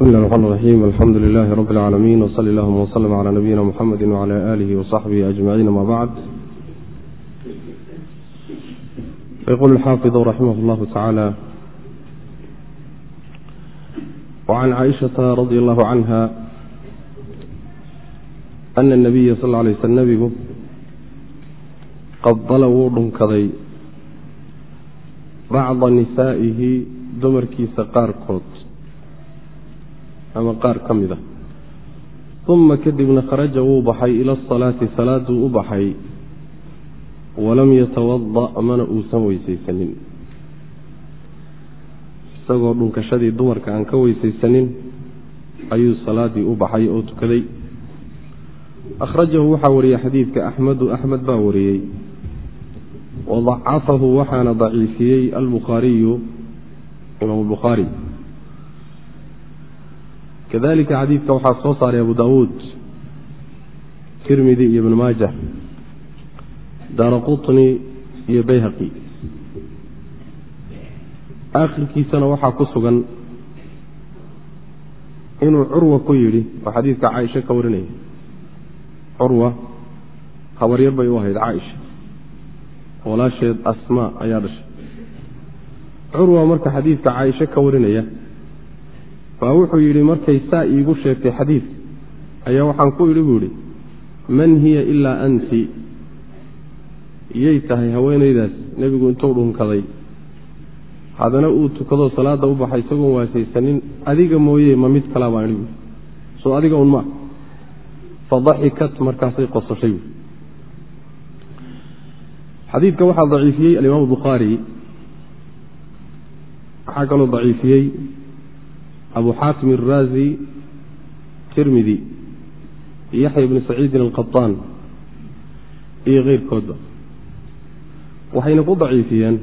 bismi illahi raxmaan raxiim alxamdu lilaahi rabbi alcaalamiin wsali allahuma wslm cala nabiyina muxamedi wcala aalihi wasaxbihi ajmaciin ama bacd yqul xaafiظ raximah اllahu tacaala wcan caaishaةa radi allahu canha ana اnabiya sal lay sl nebigu qadala wuu dhunkaday bacda nisaa'ihi dumarkiisa qaarkood ama qaar ka mid a uma kadibna kharaja wuu baxay ila asalaati salaaduu u baxay. Walam yatawada mana uusan weysaysanin. Isagoo dhunkashadii dumarka aan ka weysaysanin ayuu salaadii u baxay oo tukaday. Akhrajahu waxaa wariyey xadiidka axmedu axmed baa wariyey. Wadacafahu waxaana daciifiyey albukhaariyu imaam bukhaari kadalika xadiidka waxaa soo saaray abu daawuud tirmidi iyo ibn maaja daara qutni iyo bayhaqi. Aakhirkiisana waxaa ku sugan inuu curwa ku yidhi oo xadiidka caaisha ka warinaya. Curwa habaryar bay u ahayd caaisha. Walaasheed asmaa ayaa dhashay. Curwa marka xadiidka caaisha ka warinaya baa wuxuu yidhi markay saa iigu sheegtay xadiidka ayaa waxaan ku idhi buu yidhi man hiya ilaa anti. Iyay tahay haweenaydaas nebigu intuu dhunkaday. Haddana uu tukadoo salaadda u baxay isagoon waasaysanin adiga mooye ma mid kalaa baan idhi. Soo adiga un maa fadaxikat markaasay qosashay. Xadiidka waxaa daciifiyey alimaam bukhaari. Waxaa kaloo daciifiyey abu xaatim iraazi tirmidi yaxya bni saciidin alqaطaan iyo keyrkoodba waxayna ku daciifiyeen.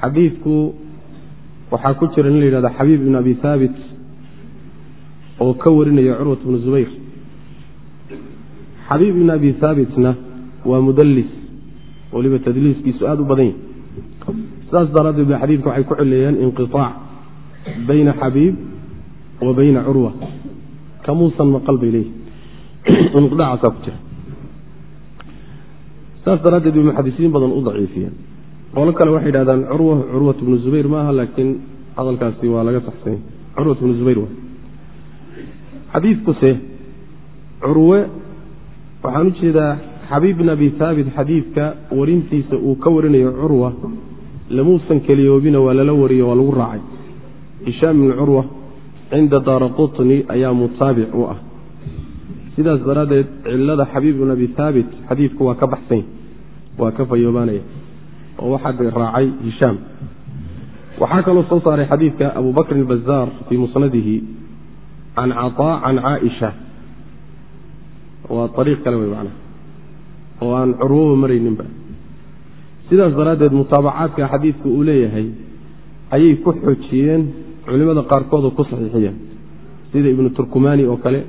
Xadiidku waxaa ku jira nin la yidhahda xabiib ibn abi haabit oo ka warinaya curwat bnu zubayr. Xabiib ibn abi haabitna waa mudallis weliba tadliiskiisu aada u badan yahy sidaas daraaddeed ba xadiidka waxay ku cileeyeen inqiaac bayna xabiib wa bayna curwa kamuusan maqal bay leeyihi inqidaacasaa ku jira saas daraaddeed bay muxadisiin badan u daciifiyeen qolo kale waxay yidhahdaan curwa curwat bnu zubayr maaha laakiin hadalkaasi waa laga saxsanya curwat bnu zubayr waa xadiidkuse curwe waxaan u jeedaa xabiib bin abi haabit xadiidka warintiisa uu ka warinayo curwa lamuusan keliyoobina waa lala wariyo waa lagu raacay hishaam ibni curwa cinda daara qutni ayaa mutaabic u ah. Sidaas daraaddeed cilada xabiib bin abi haabit xadiidku waa ka baxsanya waa ka fayoobaanaya oo waxaa raacay hishaam waxaa kaloo soo saaray xadiidka abu bakrin bazaar fii musnadihi can caطaa can caaisha waa ariiq kale wey macnaha oo aan curwoba marayninba. Sidaas daraaddeed mutaabacaadka xadiidku uu leeyahay ayay ku xoojiyeen culimada qaarkoodoo ku saxiixiyeen sida ibnu turkumani oo kale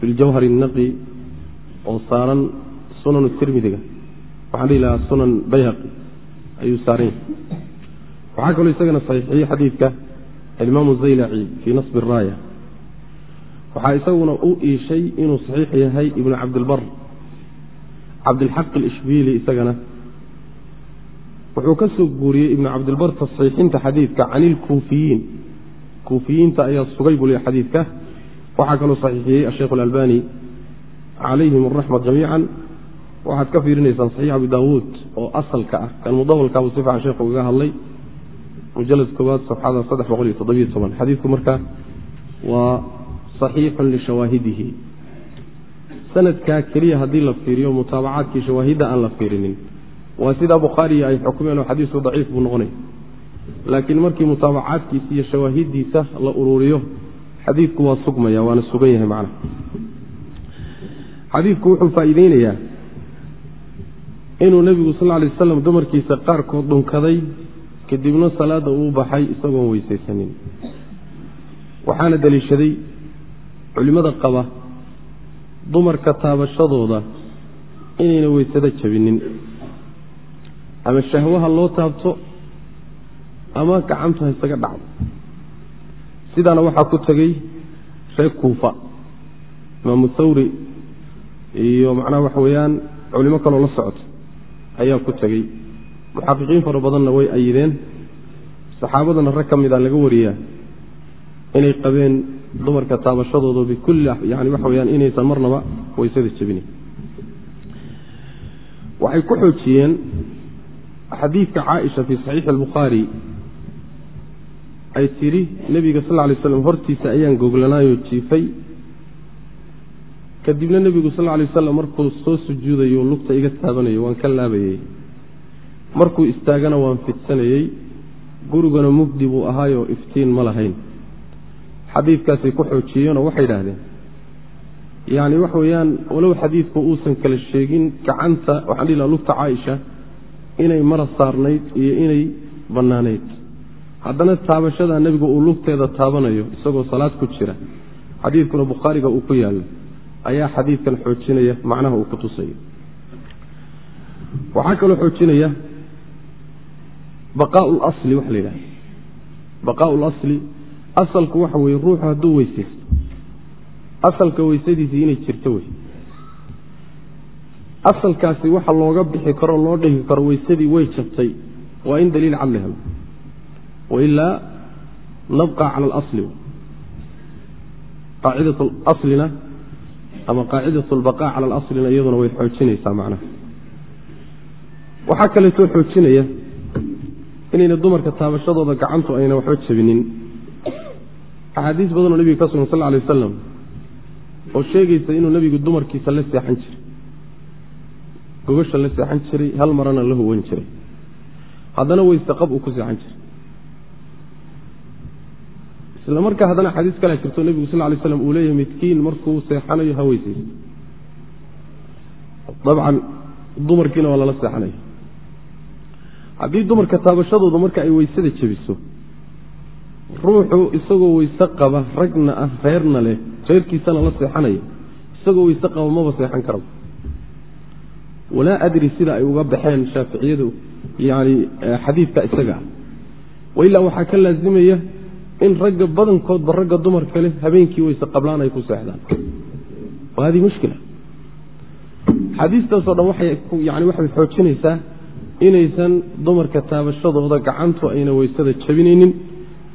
biljawhar الnaqi oo saaran sunan tirmidiga waxaan dhihi lahaa sunan bayhaqi ayuu saaran yahay waxaa kaloo isagana saxiixiyey xadiidka alimaamu zaylaci fii nasbi raaya. Waxaa isaguna u iishay inuu saxiix yahay ibnu cabdilbar. Cabdilxaq alishbiili isagana wuxuu ka soo guuriyey ibnu cabdilbar tasxiixinta xadiidka can ilkuufiyiin kuufiyiinta ayaa sugay buu xadiidka. Waxaa kaloo saxiixiyey asheikh alalbani calayhim araxmat jamiican. Waxaad ka fiirinaysaan saxiix abi daawuud oo asalka ah. Kan mudawalkaabu si fiican sheekhu uga hadlay mujalad koowaad safxada saddex boqol iyo toddobiyo toban. Xadiidku marka waa saxiixun lishawaahidihi sanadkaa keliya haddii la fiiriyo mutaabacaadkii shawaahidda aan la fiirinin. Waa sidaa bukhaariya ay xukumeen oo xadiisku daciif buu noqonaya laakiin markii mutaabacaadkiisa iyo shawaahidiisa la ururiyo xadiidku waa sugmaya waana sugan yahay macnaha xadiidku wuxuu faa'iideynayaa inuu nebigu sal lla lay waslam dumarkiisa qaarkood dhunkaday kadibna salaadda uu baxay isagoon weysaysanin. Waxaana deliishaday culimmada qaba dumarka taabashadooda inayna weysado jabinin. Ama shahwaha loo taabto ama gacantu ha isaga dhacdo. Sidaana waxaa ku tegey reer kuufa imaamu thawri iyo macnaha waxa weeyaan culimo kaloo la socota ayaa ku tegey. Muxaqiqiin fara badanna way ayideen saxaabadana rag ka mida laga wariyaa inay qabeen dumarka taabashadooda bikulli yani waxa weyaan inaysan marnaba waysada jebinayn waxay ku xoojiyeen xadiidka caaisha fii saxiixi albukhaari ay tidhi nebiga sal lay slam hortiisa ayaan goglanaayoo jiifay. Kadibna nebigu sal lay waslam markuu soo sujuudayo lugta iga taabanayo waan ka laabayey markuu istaagana waan fidsanayey gurigana mugdi buu ahaayoo iftiin ma lahayn. Xadiidkaasay ku xoojiyeenoo waxay idhaahdeen yani waxa weeyaan walow xadiidku uusan kala sheegin gacanta waxaan dhihi laha lugta caaisha inay mara saarnayd iyo inay bannaanayd haddana taabashadaa nebigu uu lugteeda taabanayo isagoo salaad ku jira xadiidkuna bukhaariga uu ku yaallo ayaa xadiidkan xoojinaya macnaha uu ku tusayo. Waxaa kaloo xoojinaya baqaau lasli waxa la yidhahda baqaau lasli asalku waxa weeye ruuxu hadduu weysaysto. Asalka weysadiisii inay jirto wey. Asalkaasi waxa looga bixi karo loo dhihi karo weysadii way jabtay. Waa in daliil cad la helo wailaa nabqa cala alasli. Qaacidat aslina ama qaacidat lbaqa cala alaslina iyaduna way xoojinaysaa macnaha. Waxaa kaleetoo xoojinaya inayna dumarka taabashadooda gacantu ayna waxba jabinin axaadiis badanoo nebiga ka sugan sal ly wasalam oo sheegaysa inuu nebigu dumarkiisa la seexan jiray. Gogasha la seexan jiray hal marana la huwan jiray. Haddana weyse qab uu ku seexan jiray isla markaa haddana xadiis kale jirto nebigu sal lay slam uu leeyahay midkiin markuu seexanayo ha weysaysto dabcan dumarkiina waa lala seexanaya. Haddii dumarka taabashadooda marka ay weysada jebiso ruuxu isagoo weyse qaba ragna ah reerna leh reerkiisana la seexanaya isagoo weyse qaba maba seexan karaba walaa adri sida ay uga baxeen shaaficiyadu yani xadiidka isaga. Wailaa waxaa ka laazimaya in ragga badankoodba ragga dumarka leh habeenkii weyse qablaan ay ku seexdaan. Wa hadihi mushkila. Xadiistaasoo dhan waxay yani waxay xoojinaysaa inaysan dumarka taabashadooda gacantu ayna weysada jabinaynin.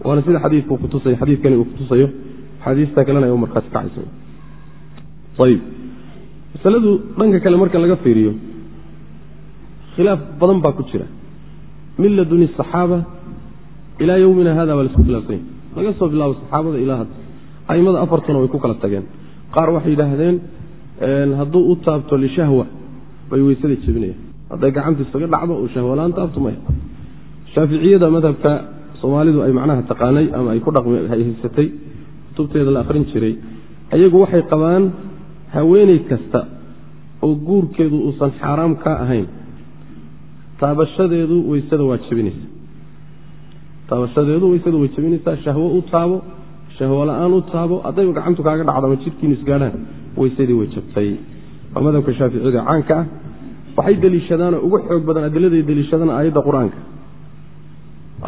Waana sida xadiidku kutusay xadiidkani uu kutusayo xadiista kalena ay u markhaati kacayso ayib. Masaladu dhanka kale marka laga fiiriyo khilaaf badan baa ku jira. Min laduni saxaaba ilaa yowmina hada baa la isku khilaafsanya laga soo bilaabo saxaabada ilaa hadda aimada afartuna way ku kala tageen. Qaar waxay yidhaahdeen hadduu u taabto lishahwa bay weysada jebinayaan hadday gacanta isaga dhacdo oo shahwalaan taabto maya shaaficiyada madhabka soomaalidu ay macnaha taqaanay ama ay ku haysatay kutubteeda la akhrin jiray ayagu waxay qabaan haweeney kasta oo guurkeedu uusan xaaraam ka ahayn. Taabashadeedu weysada waa jebinaysa taabasadeedu isada way jabinaysaa shahwo u taabo shahwo la'aan u taabo haddayba gacantu kaaga dhacdo ama jidhkiinu isgaadhaan waysadii way jabtay waa madhabka shaaficiyada caanka ah. Waxay deliishadaanoo ugu xoog badan adiladay deliishadana aayadda qur'aanka.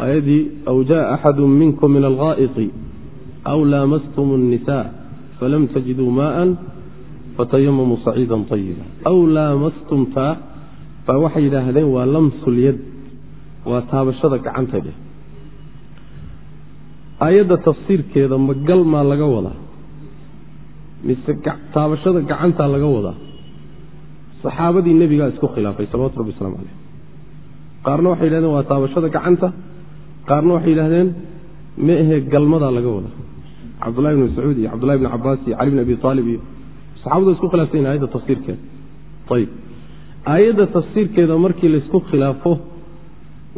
Aayaddii aw jaa axadu minkum min alghaa'iqi aw laamastum الnisa falam tajiduu maaan fatayamamuu saciida ayiba aw laamastumtaa baa waxay yidhaahdeen waa lamsulyad waa taabashada gacanta dheh aayadda tafsiirkeeda ma gal maa laga wadaa mise taabashada gacantaa laga wadaa saxaabadii nebigaa isku khilaafay salawatu rabbi waslamu caleyh qaarna waxay yidhahdeen waa taabashada gacanta. Qaarna waxay yidhahdeen ma ahe galmadaa laga wadaa cabdullahi bn mascuud iyo cabdullahi bn cabaas iyo cali bn abi aalib iyo saxabadu isku khilaafsayin ayadda tafsiirkeeda. Ayib aayadda tafsiirkeeda markii laysku khilaafo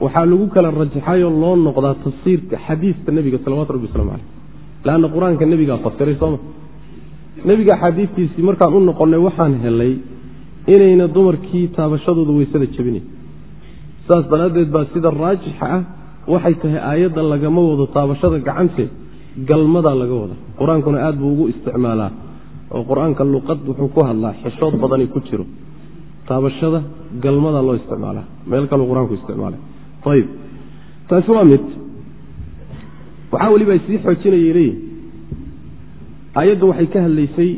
waxaa lagu kala rajaxayoo loo noqdaa tafsiirka xadiiska nebiga salawatu rabbi waslamu caleyh leanna qur'aanka nebigaa fasiray sooma nebiga axaadiistiisii markaan u noqonnay waxaan helay inayna dumarkii taabashadooda weysada jebinayn saas daraaddeed baa sida raajixa ah waxay tahay aayadda lagama wado taabashada gacanteed galmadaa laga wada. Qur'aankuna aad buu ugu isticmaalaa oo qur'aanka luqad wuxuu ku hadlaa xishood badani ku jiro. Taabashada galmadaa loo isticmaalaa meel kaleu qur'aanku isticmaala ayib taasi waa mid. Waxaa weliba sii xoojinayay. Leeyihin aayaddu waxay ka hadlaysay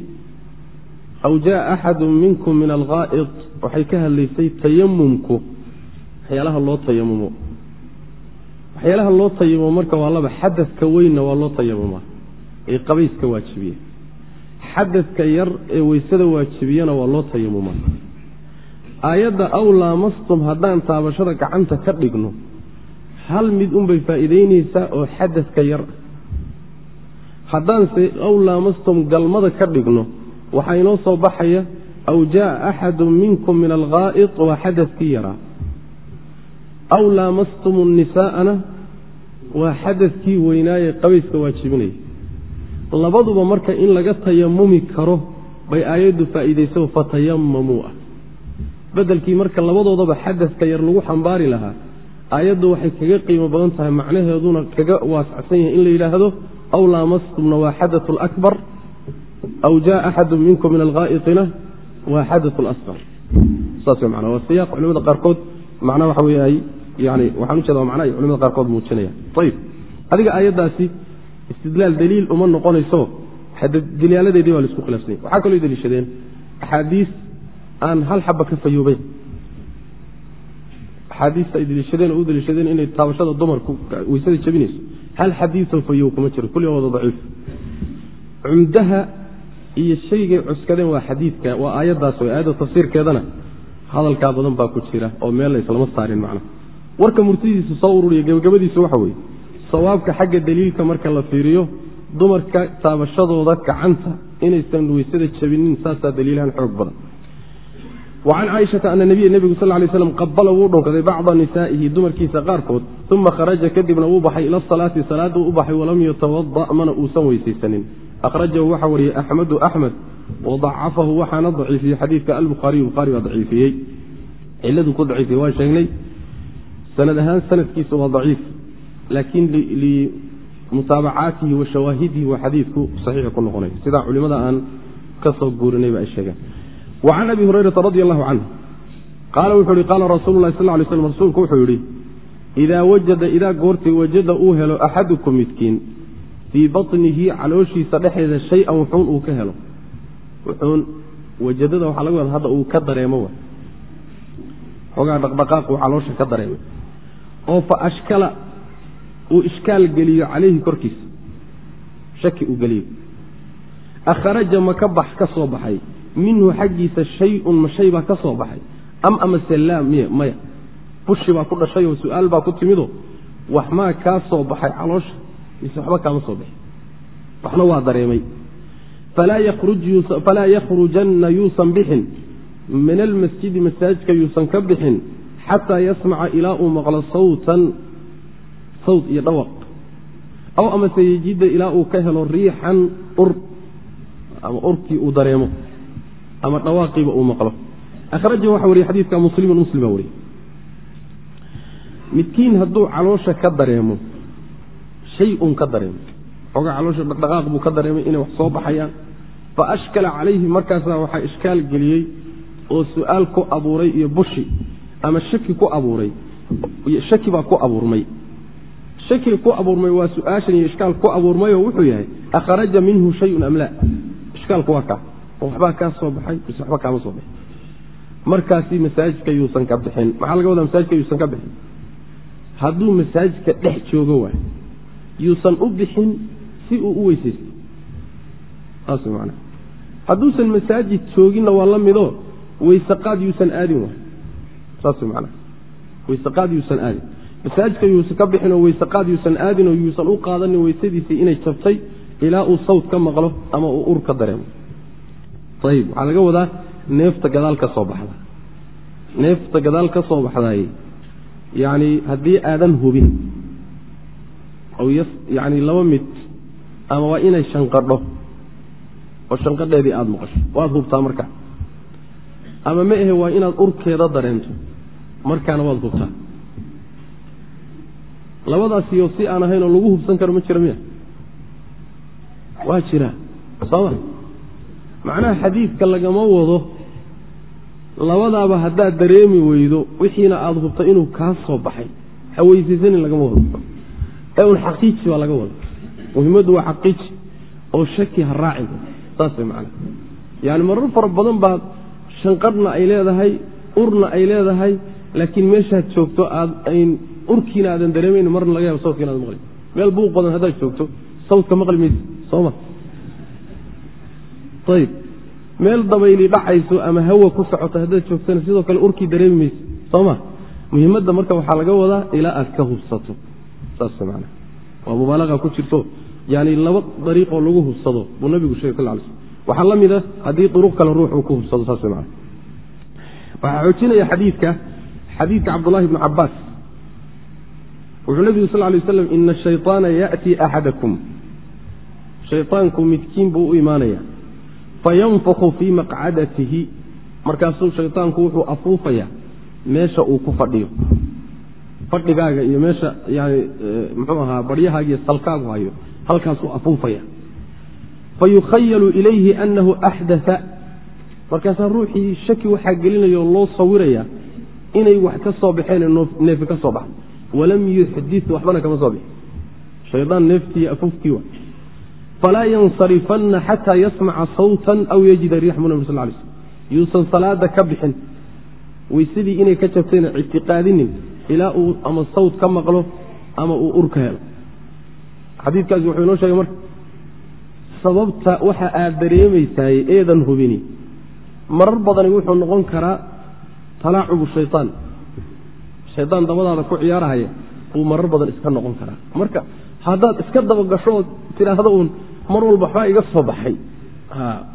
aw jaa axadu minkum min alghaa'id. Waxay ka hadlaysay tayamumku waxyaalaha loo tayamumo waxyaalaha loo tayamumo marka waa laba xadadka weynna waa loo tayamumaa ee qabayska waajibiya xadadka yar ee weysada waajibiyana waa loo tayamumaa aayadda aw laamastum haddaan taabashada gacanta ka dhigno hal mid unbay faa'iidaynaysaa oo xadadka yar. Ah haddaanse aw laamastum galmada ka dhigno waxaa inoo soo baxaya aw jaa axadu minkum min alghaa'id waa xadadkii yaraa. Aw laamastum nisaa'ana waa xadadkii weynaaye qabayska waajibinaya. Labaduba marka in laga tayamumi karo bay aayaddu faa'iidayso fatayamamuu ah bedelkii marka labadoodaba xadadka yar lagu xambaari lahaa aayaddu waxay kaga qiimo badan tahay macnaheeduna kaga waasacsan yahay in la yidhaahdo aw laamastumna waa xadatu lakbar aw jaa axadu minkum min alghaa'itina waa xadatu lasqar saas man waa siyaaq culimada qaarkood macnaa waxa wey ay yani waxaan u jeeda ay culimada qaarkood muujinayaan. Ayib adiga aayaddaasi istidlaal daliil uma noqonayso dilyaaladeedii baa la isku khilaafsanya waxaa kaloo deliishadeen axaadiis aan hal xaba ka fayoobeyn axaadiista ay deliishadeen oo u deliishadeen inay taabashada dumarku weysada jabinayso. Hal xadiisoo fayow kuma jiro kulli wada daciif. Cumdaha iyo shaygay cuskadeen waa xadiidka waa aayaddaas wey aayadda tafsiirkeedana hadalkaa badan baa ku jira oo meel la islama saarin macna warka murtidiisu soo ururiya gebagabadiisu waxa weeye sawaabka xagga daliilka marka la fiiriyo dumarka taabashadooda gacanta inaysan weysada jabinin saasaa daliilahan xoog badan wa can caaishata ana nabiya nebigu sal lay slam qabala wuu dhunkaday bacda nisaa'ihi dumarkiisa qaarkood uma kharaja kadibna wuu baxay ila salaati salaaduu u baxay walam yatawada mana uusan weysaysanin akhrajahu waxaa wariyey axmedu axmed wadacafahu waxaana daciifiyey xadiidka albukhaariyu bukhaari baa daciifiyey ciladuu ku daciifiyey waan sheegnay sanad ahaan sanadkiisa waa daciif laakiin limutaabacaatihi wa shawaahidihi waa xadiidku saxiix ku noqonay sidaa culimada aan ka soo guurinayba ay sheegeen can abi hurayrata radi allahu canhu qaala wuxuu yihi qaala rasuulu lahi sal ly slm rasuulku wuxuu yidhi idaa wajada idaa goortii wajada uu helo axadukum midkiin fii batnihi calooshiisa dhexeeda shay-an wuxuun uu ka helo. Wuxuun wajadada waxaa laga wada hadda uu ka dareemo wa. Xoogaa dhaqdhaqaaquu caloosha ka dareemay oo fa ashkala uu ishkaal geliyo calayhi korkiisa shaki uu geliyo. Akharaja ma ka bax ka soo baxay minhu xaggiisa shay-un ma shay baa ka soo baxay. Am amase laa miy maya. Bushi baa ku dhashay oo su'aal baa ku timido. Wax maa kaa soo baxay caloosha mise waxba kaama soo bixi waxna waa dareemay. Falaa yakhrujanna yuusan bixin. Min almasjidi masaajidka yuusan ka bixin xataa yasmaca ilaa uu maqlo sawtan sawt iyo dhawaq. Aw amase yejida ilaa uu ka helo riixan ur ama urkii uu dareemo ama dhawaaqiiba uu maqlo. Akhrajahu waxa wariye xadiidka muslimun muslim baa wariye. Midkiin hadduu caloosha ka dareemo shay un ka dareemo. Xoogaa caloosha dhaqdhaqaaq buu ka dareemay inay wax soo baxayaan. Fa ashkala calayhi markaasaa waxaa ishkaal geliyey oo su'aal ku abuuray iyo bushi ama shaki ku abuuray shaki baa ku abuurmay. Shakiga ku abuurmay waa su'aashan iyo ishkaal ku abuurmayoo wuxuu yahay akharaja minhu shayun am laa? Ishkaalku waa kaa waxbaa kaa soo baxay mise waxba kaama soo baxin markaasi masaajidka yuusan ka bixin. Maxaa laga wadaa masaajidka yuusan ka bixin. Hadduu masaajidka dhex joogo waay yuusan u bixin si uu u weysaysto. Saas man hadduusan masaajid jooginna waa la midoo weyseqaad yuusan aadin waay. Saas man weyseqaad yuusan aadin. Masaajidka yuusan ka bixin oo weyseqaad yuusan aadin oo yuusan u qaadanin weysadiisii inay jabtay ilaa uu sawt ka maqlo ama uu ur ka dareemo ayib waxaa laga wadaa neefta gadaal ka soo baxda. Neefta gadaal ka soo baxdaay yacni haddii aadan hubin yani laba mid ama waa inay shanqadho oo shanqadheedii aada maqasho waad hubtaa markaa ama ma ahe waa inaad urkeeda dareento markaana waad hubtaa. Labadaasiyo si aan ahayn oo lagu hubsan karo ma jira miya? Waa jira sooma macnaha xadiidka lagama wado labadaaba haddaad dareemi weydo wixiina aada hubta inuu kaa soo baxay. Ha weysaysanin lagama wado. Ee un xaqiiji baa laga wada muhimaddu waa xaqiiji oo shaki ha raacin. Saas way macana yani marar fara badan baad shanqarhna ay leedahay urna ay leedahay laakiin meeshaad joogto aad ayn urkiina aadan dareemayn marna laga yaabo sawdka inaad maqli meel buuq badan haddaad joogto sawdka maqli maysa sooma ayb meel dabayli dhacayso ama hawa ku socoto haddaad joogtana sidoo kale urkii dareemi mayse sooma. Muhimadda marka waxaa laga wadaa ilaa aad ka hubsato. Saas man waa mubaalaa ku jirto yani laba dariiqoo lagu hubsado buu nabigu sheegay sal l waxaa la mida ah, haddii uruq kale ruux uu ku hubsado saas man waxaa xoojinaya xadiidka xadiidka cabdulahi bni cabaas wuxuu nabigu sal lay waslam ina shayaana yaأtii axadakum shayaanku midkiin buu u imaanaya fayanfaku fii maqcadatihi markaasuu shayطaanku wuxuu afuufaya meesha uu ku fadhiyo fadhigaaga iyo meesha yani muxuu ahaa baryahaaga iyo salkaagu hayo halkaasuu afuufaya fayukhayalu ilayhi anahu axdaa markaasaa ruuxii shaki waxaa gelinaya oo loo sawiraya inay wax ka soo baxeen neefi ka soo baxdo walam yuxdit waxbana kama soo bixi shaydaan neeftii afuufkii wa falaa yansarifanna xataa yasmaca sawtan aw yajida riixmu nabi sal lay slm yuusan salaada ka bixin weysadii inay ka jabtayna ictiqaadinin ilaa uu ama sawt ka maqlo ama uu ur ka helo xadiidkaasi wuxuu inoo sheegay marka sababta waxa aad dareemaysaay eedan hubini marar badani wuxuu noqon karaa talaacubu shaytaan shaydaan dabadaada ku ciyaarahaya buu marar badan iska noqon karaa marka haddaad iska dabagasho ood tidhaahdo uun mar walba waxbaa iga soo baxay.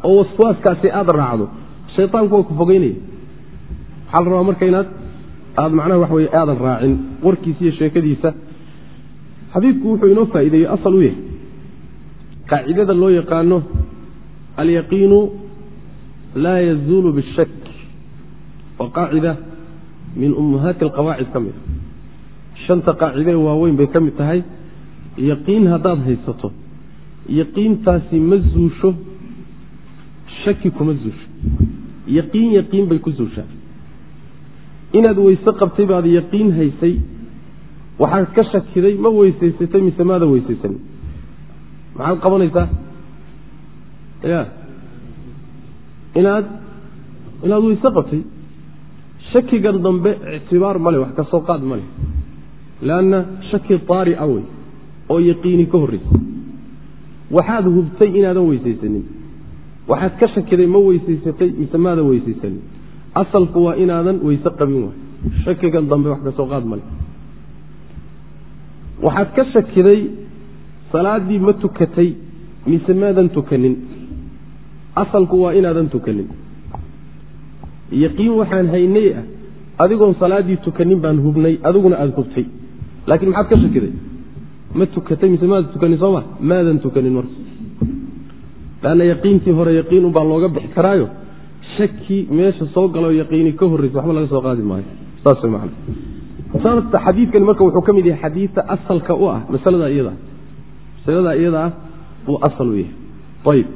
Oo waswaaskaasi aada raacdo. Shaytaanku waa ku fogeynaya waxaa la rabaa marka inaad aada macnaha wax weye aadan raacin warkiisa iyo sheekadiisa. Xadiidku wuxuu inoo faa'iideeyey asal u yahay. Qaacidada loo yaqaano alyaqiinu laa yazuulu bishak waa qaacida min ummahaati alqawaacid ka mid a shanta qaacidee waaweyn bay ka mid tahay. Yaqiin haddaad haysato yaqiintaasi ma zuusho shaki kuma zuusho. Yaqiin yaqiin bay ku zuushaa. Inaad weyse qabtay baad yaqiin haysay waxaad ka shakiday ma weysaysatay mise maada weysaysanin maxaad qabanaysaa? Ya inaad inaad weyse qabtay shakigan dambe ictibaar male wax ka soo qaad male leanna shaki daari a wey oo yaqiini ka horreysa waxaad hubtay inaadan weysaysanin. waxaad ka shakiday ma weysaysatay mise maadan weysaysanin. asalku waa inaadan weyse qabin waay. shakigan dambe wax ka soo qaad male. waxaad ka shakiday salaaddii ma tukatay mise maadan tukanin. asalku waa inaadan tukanin. yaqiin waxaan haynay ah adigoon salaaddii tukanin baan hubnay adiguna aada hubtay. laakiin maxaad ka shakiday ma tukatay mise maadan tukanin sooma maadan tukanin marka. Lanna yaqiintii hore yaqiin unbaa looga bixi karaayo. Shaki meesha soo galoo yaqiini ka horreysa waxba laga soo qaadi maayo. Saas way macana sababta xadiidkani marka wuxuu ka mid yahay xadiidta asalka u ah masalada iyada. Masalada iyada ah buu asal u yahay. Ayib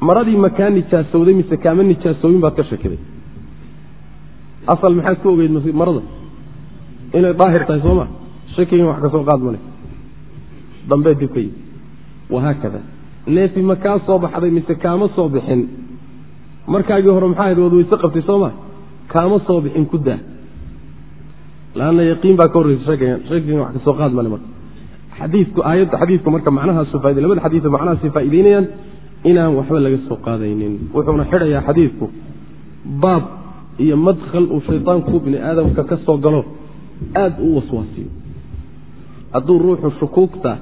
maradii makaa nijaasowday mise kaama nijaasoobin baad ka shakiday asal maxaad ku ogeyd marada? Inay daahir tahay soo ma? Shakigan wax ka soo qaad male dambee dib ka yimi wahaakada neefi ma kaa soo baxday mise kaama soo bixin? Markaagii hore maxaa ahayd waad qabtay soo ma? Kaama soo bixin ku daa. Laanna yaqiin baa ka horreysa shakigan shakigan wax ka qaad male marka. Xadiidku aayadda xadiidku marka macnahaasu faaide labada xadiido macnahaasay faa'iideynayaan inaan waxba laga soo qaadaynin. Wuxuuna xidhayaa xadiidku baab iyo madkhal uu shaydaanku bini aadamka ka soo galo aada u waswaasiyo. Hadduu ruuxu shukuugta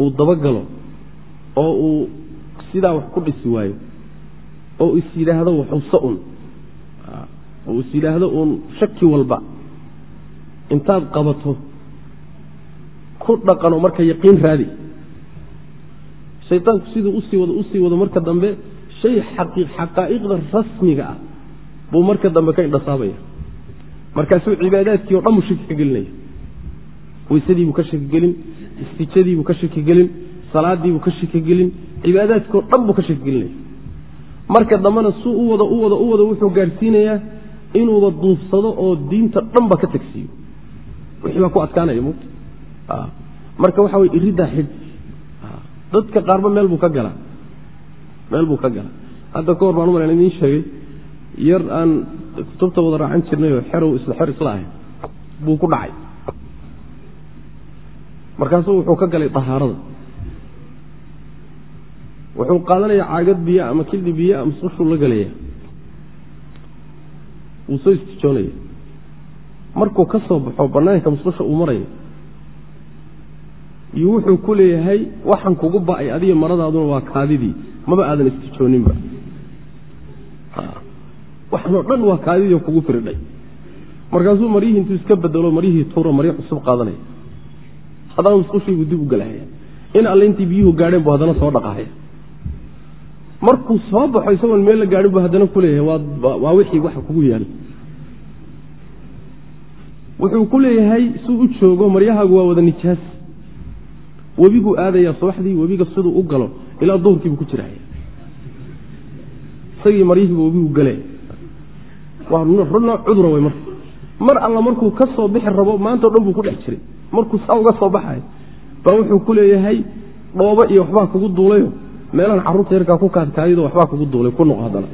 uu dabagalo oo uu sidaa wax ku dhisi waayo oo is yidhaahdo waxusa un oo is yidhaahdo uun shaki walba intaad qabato ku dhaqano marka yaqiin raadi. Shaydaanku siduu u sii wado u sii wado marka dambe shay xaqaa'iqda rasmiga ah buu marka dambe ka indhasaabaya. Markaasuu cibaadaadkii o dhan buu ka gelinaya. Weysadiibuu ka shaki istijadiibuu ka shaki gelin salaadiibuu ka shaki gelin cibaadaadkii o dhan buu ka shaki gelinaya marka dambena suu u wado u wado u wado wuxuu gaadhsiinayaa inuuba duufsado oo diinta dhanba ka tagsiiyo. Wixii baa ku adkaanaya mugta marka waxa wey iriddaa xidh. Dadka qaarba meel buu ka galaa meel buu ka galaa hadda ka hor baan umalan idiin sheegay yar aan kutubta wada raacan jirnay oo xerow isla xer isla ahay buu ku dhacay markaasuu wuxuu ka galay dahaarada wuxuu qaadanaya caagad biyo ama kildi biyo ama sushuu la galaya wuu soo istijoonaya. Markuu ka soo baxo bannaanka musqusha uu marayo iyo wuxuu ku leeyahay waxaan kugu ba'ay adiga maradaaduna waa kaadidii. Maba aadan istijooninba waxanoo dhan waa kaadidii kugu firidhay markaasuu maryihii intuu iska bedelo maryihii tuuro maryo cusub qaadanaya haddana musqushiibuu dib u galahaya in alle intii biyuhu gaadheen buu haddana soo dhaqahaya markuu soo baxo isagoon meel la gaadhin buu haddana ku leeyahay waa wixii waxa kugu yaalla wuxuu ku leeyahay suu u joogo maryahaagu waa wada nijaas webiguu aadayaa subaxdii webiga siduu u galo ilaa duhurkiibuu ku jiraya isagii maryihiiba webigu gale waa cudura wey marka mar alla markuu ka soo bixi rabo maantao dhan buu ku dhex jiray markuu saa uga soo baxayo baa wuxuu ku leeyahay dhoobo iyo waxbaa kugu duulayo meelaan carruurta yarkaa ku kaadkaadido waxbaa kugu duulay ku noq haddana.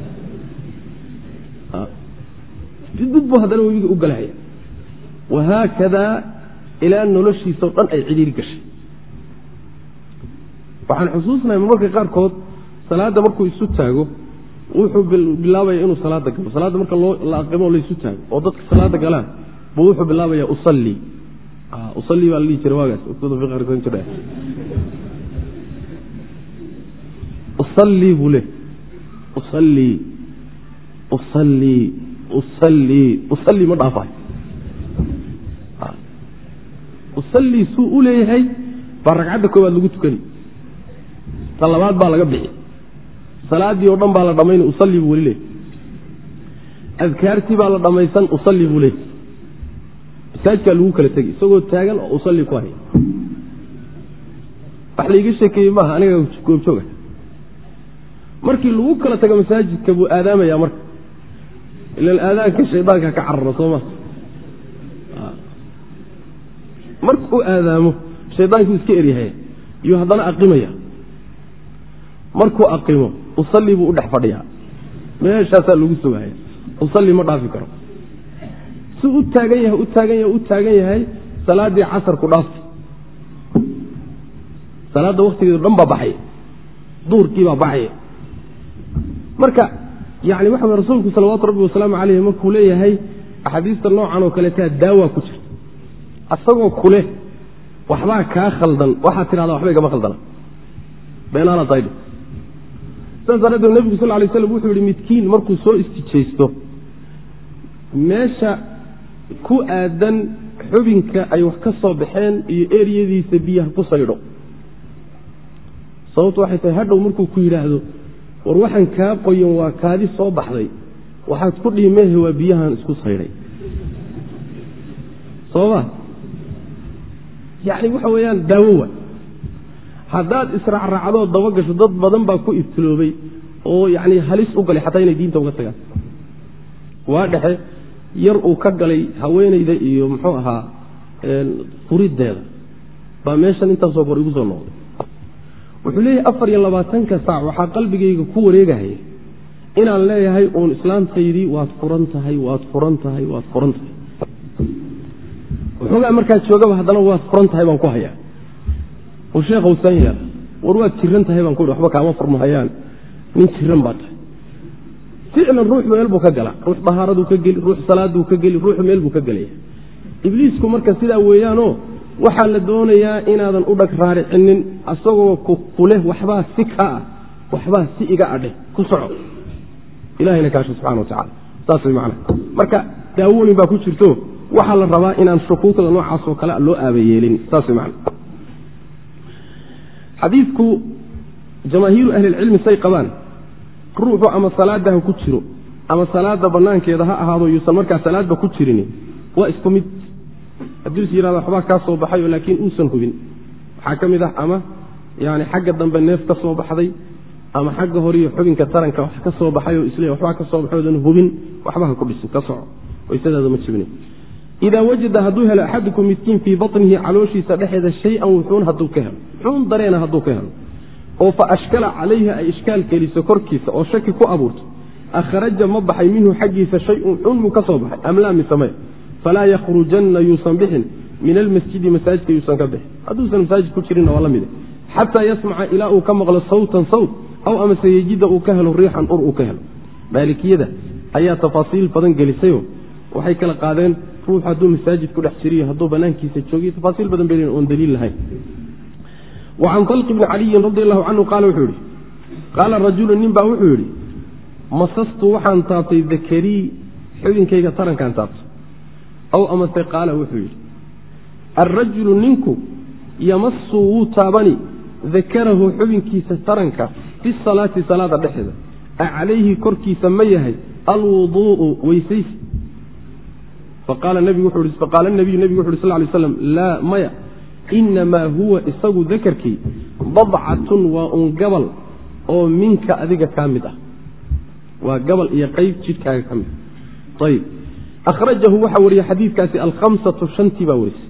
Dib buu haddana webiga u galahaya wahaakadaa ilaa noloshiisao dhan ay cidhiiri gashay. Waxaan xusuusnahay marmarka qaarkood salaadda markuu isu taago wuxuu bilaabaya inuu salaada galo. Salaadda marka la aqimo laysu taago oo dadka salaada galaan buu wuxuu bilaabaya usalli usalli baa la dhihi jira waagaas? Fiqrisan jira usalli buu le usalli usalli usalli usalli ma dhaafayo usalli suu u leeyahay baa ragcadda koowaad lagu tukani. Ta labaad baa laga bixi. Salaaddii oo dhan baa la dhammayna usalli buu weli leeyahy adkaartii baa la dhammaysan usalli buu leeyahy masaajkaa lagu kala tegi isagoo taagan oo usalli ku haya wax laiga sheekeeyey maaha aniga goobjooga markii lagu kala tago masaajidka buu aadaamaya marka. Ilan aadaanka shaydaanka ka carara soo ma markuu aadaamo shaydaankuu iska eryahaya iyuu haddana aqimaya markuu aqimo usalli buu u dhex fadhiyaa. Meeshaasaa lagu sugaya usalli ma dhaafi karo si u taagan yahay u taagan yahay u taagan yahay salaaddii casarku dhaafti. Salaadda waktigeedu dhan baa baxaya duurkii baa baxaya marka yani waxa way rasuulku salawaatu rabbi wasalaamu caleyh markuu leeyahay axaadiista noocan oo kaleetaa daawaa ku jirta asagoo kuleh waxbaa kaa khaldan waxaad tidhahdaa waxba igama khaldana beenaala taydhi saas daraaddeed nebigu sal lay slam wuxuu yihi midkiin markuu soo istijaysto meesha ku aadan xubinka ay wax ka soo baxeen iyo eryadiisa biyaha ku saydho sababtu waxay tahay hadhow markuu ku yidhaahdo war waxaan kaa qoyan waa kaadi soo baxday. Waxaad ku dhihi mehe waa biyahan isku saydhay sooma yacni waxa weeyaan daawo wa haddaad israacraacdoo daba gasho dad badan baa ku ibtiloobay oo yacni halis u galay xataa inay diinta uga tagaan. Waa dhexe yar uu ka galay haweenayda iyo muxuu ahaa furiddeeda baa meeshan intaasoo kor igu soo noqday. Wuxuu leeyahay afar iyo labaatanka saac waxaa qalbigayga ku wareegahaya inaan leeyahay uun islaamtaydii waad furan tahay waad furan tahay waad furan tahay. Waxoogaa markaa joogaba haddana waad furan tahay baan ku hayaa. U sheekhawsaan yaalla war waad jiran tahay baan ku waxba kaama furmahayaan nin jiran baa tahay ficlan ruux meel buu ka galaa. Ruux dahaaraduu ka geli ruux salaaduu ka geli ruuxu meel buu ka gelaya ibliisku marka sidaa weeyaanoo waxaa la doonayaa inaadan u dhag raaricinin asagoo kuleh waxbaa si ka ah waxbaa si iga adheh ku soco. Ilahayna kaasho subxana wa tacala saas way macana marka daawooyin baa ku jirto waxaa la rabaa inaan shukuukda noocaasoo kale loo aabayeelin saas way macana xadiidku jamaahiiru ahlilcilmi say qabaan ruuxu ama salaada ha ku jiro ama salaada banaankeeda ha ahaado yuusan markaa salaadba ku jirin waa isku mid. Hadduu is yihahdo waxbaa kaa soo baxayo laakiin uusan hubin. Waxaa ka mid ah ama yani xagga dambe neef ka soo baxday ama xagga horiyo xubinka taranka wax ka soo baxayoo isle waxbaa ka soo baxayoodan hubin waxba ha ku dhisin ka soco. Waysadaada ma jibin idaa wajada hadduu helo axadukum midkiin fii batnihi calooshiisa dhexeeda shay-an wuxuun hadduu ka helo. Wuxuun dareena hadduu ka helo oo fa ashkala calayhi ay ishkaal geliso korkiisa oo shaki ku abuurto akhraja ma baxay minhu xaggiisa shay-un xun muu ka soo baxay am laa mise maya falaa yakhrujanna yuusan bixin min almasjidi masaajidka yuusan ka bixin. Hadduusan masaajid ku jirinna waa la mide xataa yasmaca ilaa uu ka maqlo sawtan sawt aw amase yejida uu ka helo riixan ur uu ka helo. Maalikiyada ayaa tafaasiil badan gelisayo waxay kala qaadeen ruux hadduu masaajid ku dhex jiriyo hadduu banaankiisa joogiyo tafaasiil badan bay oon daliil lahayn wa can talqi bni caliyin radi allahu canhu qaala wuxuu yidhi qaala rajulu nin baa wuxuu yidhi masastu waxaan taabtay dakarii xubinkayga tarankaan taabtay aw amase qaala wuxuu yidhi alrajulu ninku yamasu wuu taabani dakarahu xubinkiisa taranka fi salaati salaada dhexeeda a calayhi korkiisa ma yahay alwuduu'u weysaysi. Faqaala nabiyu wuxu uhi sal lay slam laa maya inamaa huwa isagu dakarkii badcatun waa un gabal oo minka adiga kaa mid ah waa gabal iyo qeyb jidhkaaga ka mid ayib akhrajahu waxaa wariyey xadiidkaasi alkhamsatu shantii baa warisay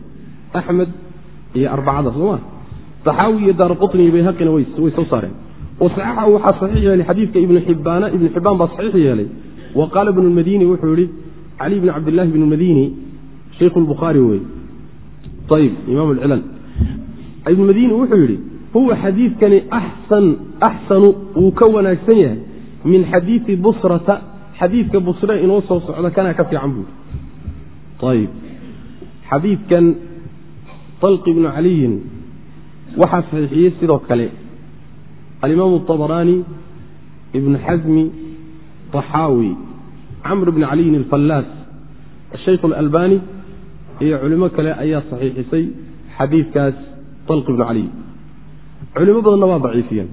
axmed iyo arbacada sooma saxaawi iyo daara qutni iyo way soo saareen wasaxaxahu waxaa saxiix yeelay xadiidka ibnu xibbaana ibnu xibbaan baa saxiix yeelay wa qaala ibnu lmadini wuxuu yihi cali bn cabdillahi bn madini shaykhu lbukhaari wey ayib imaam lcilal ibnu madini wuxuu yidhi huwa xadiidkani axsan axsanu wuu ka wanaagsan yahay min xadiidi busrata xadiidka busre inoo soo socda kanaa ka fiican ayib xadiidkan talqi ibnu caliyin waxaa saxiixiyey sidoo kale alimaamu طabaraani ibnu xasmi طaxaawi camr bni caliyin alfallaas ashaykh alalbani iyo culimo kale ayaa saxiixisay xadiidkaas talq ibnu caliy culimo badanna waa daciifiyeen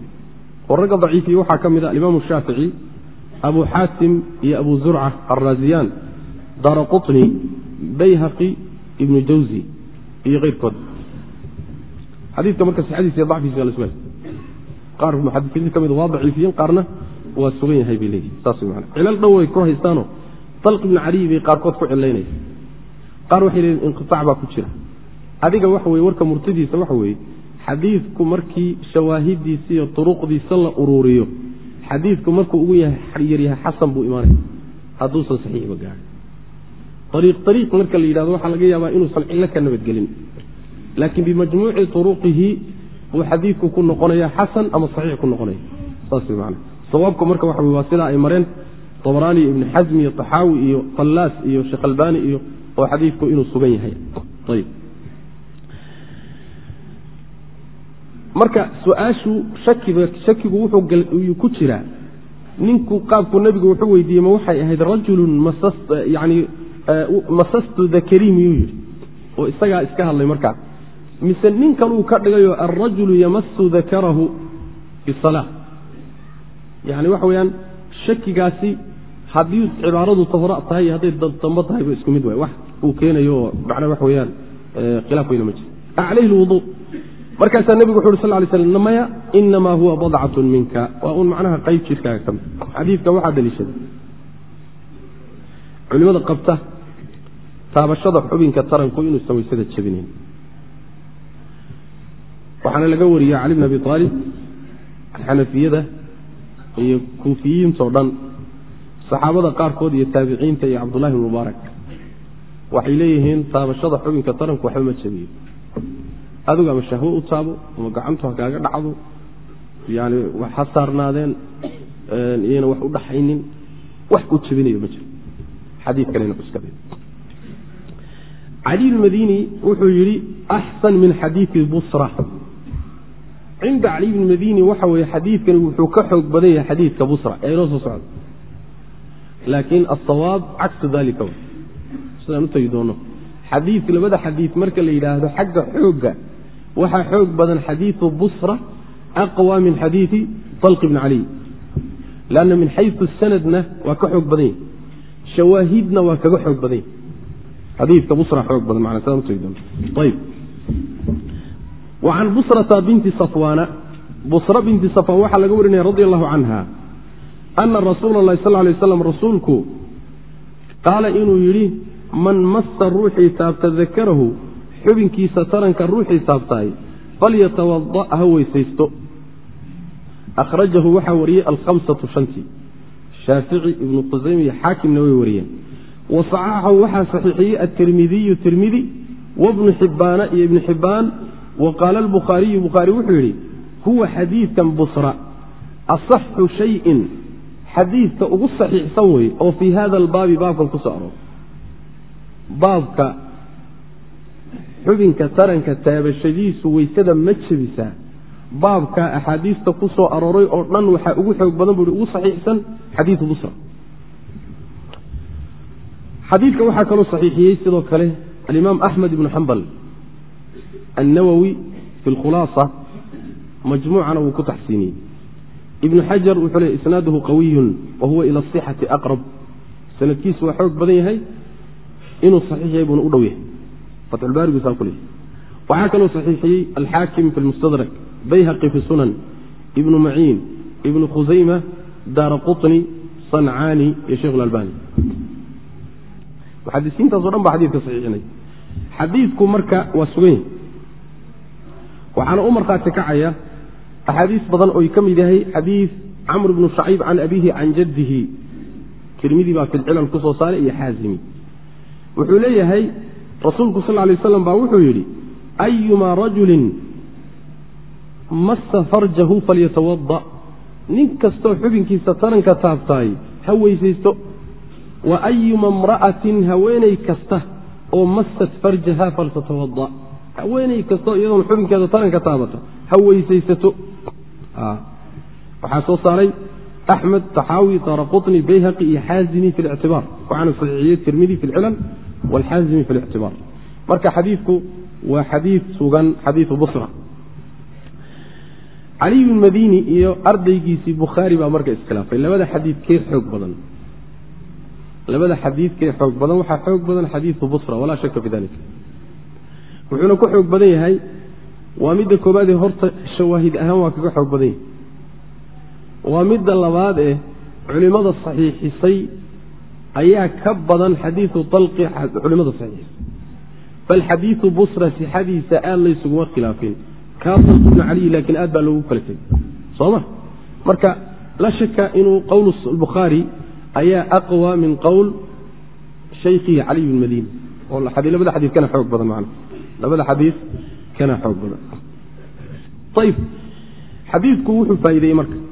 oo ragga daciifiye waxaa ka mid a alimaamu shaafici abu xaatim iyo abu zurca alraaziyaan daara quطni bayhaqi ibnu jawzi iyo keyrkood xadiidka marka sixadiisa dacfiisa la sugay qaar muxadisiinta ka mid waa daciifiyeen qaarna waa sugan yahay bay leeyihiin saas man cilal dhow way ku haystaanoo talq ibnu caliy bay qaarkood ku cilaynaysa qaar waxay leeyiin inqiaac baa ku jira. Adiga waxa weye warka murtadiisa waxa weeye xadiidku markii shawaahidiisa iyo turuqdiisa la uruuriyo xadiidku markuu ugu yaryahay xasan buu imaanaya. Hadduusan saxiixba gaarin. Ariiq ariiq marka la yidhahdo waxaa laga yaabaa inuusan cillo ka nabadgelin laakiin bimajmuuci turuqihi buu xadiidku ku noqonaya xasan ama saxiix ku noqonaya. Saas man sawaabka marka waxa waa sidaa ay mareen abaraani iyo ibni xasmi iyo taxaawi iyo fallaas iyo sheekh albani iyo oo xadiidku inuu sugan yahay. Ayb marka su'aashu shakigu wuxuu ku jiraa ninku qaabku nebigu wuxuu weydiiyey ma waxay ahayd rajulun yani masastu dakari miyuu yidhi. Oo isagaa iska hadlay markaa mise nin kaluu ka dhigayoo alrajulu yamasu dakarahu fi salaa yani waxa weeyaan shakigaasi haddii cibaaradu tahora tahay iyo hadday dambe tahay ba isku mid waay uu keenayo oo macnaa waxa weeyaan khilaaf weyna ma jiro calayhi lwuduu markaasaa nebigu wuxu uri sal lay slam maya inamaa huwa badcatun minka. Waa un macnaha qayb jirkaaga ka mid xadiidka waxaa daliishaday culimada qabta taabashada xubinka taranku inuusan waysada jabinayn waxaana laga wariyey cali bn abi aalib xanafiyada iyo kuufiyiintao dhan saxaabada qaarkood iyo taabiciinta iyo cabdullahi bn mubaarak waxay leeyihiin taabashada xubinka taranku waxba ma jabiyo adigu ama shahwo u taabo ama gacantu ha kaaga dhacdo yani wax ha saarnaadeen iyana wax u dhaxaynin wax u jabinayo ma jiro xadiikanayna cuskade cali lmadini wuxuu yidhi axsan min xadiidi busra. Cinda cali bni madini waxa weeye xadiidkani wuxuu ka xoog badan yahay xadiidka busra ee inoo soo socda laakiin asawaab cagsu dalika sidaan u tegi doono. Xadiid labada xadiid marka la yidhaahdo xagga xoogga waxaa xoog badan xadiidu busra aqwa min xadiidi talq bni caliy lanna min xayu sanadna waa ka xoog badan yahy shawaahidna waa kaga xoog badan yahy xadiidka busra xoog badan mana sidaan utegi doono. Ayb can busrata binti safwaana busra binti safwaan waxaa laga warinaya radi allahu canha ana rasuula lahi sal lay aslam rasuulku qaala inuu yidhi man massa ruuxii taabta dakarahu xubinkiisa taranka ruuxii taabtaay falyatawada ha weysaysto. Akhrajahu waxaa wariyey alhamsatu shantii shaafici ibnu qusayme iyo xaakimna way wariyeen. Wa saxaxahu waxaa saxiixiyey atirmidiyu tirmidi wabnu xibbaana iyo ibnu xibbaan wa qaala albukhaariyu bukhaari wuxuu yidhi huwa xadiidkan busra asaxu shayin. Xadiidka ugu saxiixsan weye oo fii hada albaabi baabkan ku aroor baabka xubinka taranka taabashadiisu weysada ma jebisaa baabka axaadiista ku soo arooray oo dhan waxaa ugu xoog badan bui ugu saxiixsan xadiidu busra. Xadiidka waxaa kaloo saxiixiyey sidoo kale alimaam axmed ibnu xambal annawowi fi lkhulaasa majmuucana wuu ku taxsiiniyey. Ibnu xajar wuxuu leey isnaaduhu qawiyun wa huwa ila asixati aqrab. Sanadkiisu waa xoog badan yahay inuu saxiix yahay buuna u dhow yahay. Fatxulbaarigu saa ku leeyahy waxaa kaloo saxiixiyey alxaakim fi lmustadrak bayhaqi fi sunan ibnu maciin ibnu khusayma daara quطni sancaani iyo sheikh lalbani muxadisiintaaso dhan baa xadiidka saxiixinay. Xadiidku marka waa sugan yahay. Waxaana u markhaati kacaya axaadiis badan oo ka mid yahay xadiid camr bnu shacayb can abihi can jaddihi. Tirmidi baa filcilal ku soo saaray iyo xaazimi wuxuu leeyahay rasuulku sal lay aslam baa wuxuu yidhi ayumaa rajulin massa farjahu falyatawada nin kastoo xubinkiisa taranka taabtaay ha weysaysto. Wa ayuma imra'atin haweeney kasta oo massat farjaha faltatawada haweeney kastoo iyadoon xubinkeeda taranka taabata ha weysaysato. Waxaa soo saaray axmed taxaawi daraqutni bayhaqi iyo xaazimi fi lictibaar waxaana saxiixiyey tirmidi fi lcilal waalxaazimi fi lictibaar marka xadiidku waa xadiid sugan xadiidu busra caliy bn madini iyo ardaygiisii bukhaari baa marka iskhilaafay labada xadiidkee xoog badan labada xadiidkee xoog badan waxaa xoog badan xadiidu busra walaa shaka fi dalik wuxuuna ku xoog badan yahay waa midda koobaadee horta shawaahid ahaan waa kaga xoog badan yahay waa midda labaad ee culimmada saxiixisay ayaa ka badan xadiidu dalqi culimmada saxiixisay. Bal xadiidu busra sixadiisa aad laysuguma khilaafin. Kaa ibnu caliy laakiin aad baa loogu kala tegay soo ma? Marka la shaka inuu qowl bukhaari ayaa aqwa min qowl shaykhihi caliy bn madiini oo labada xadiis kana xoog badan man labada xadiis kana xoog badan. Ayib xadiidku wuxuu faa'iideeyey marka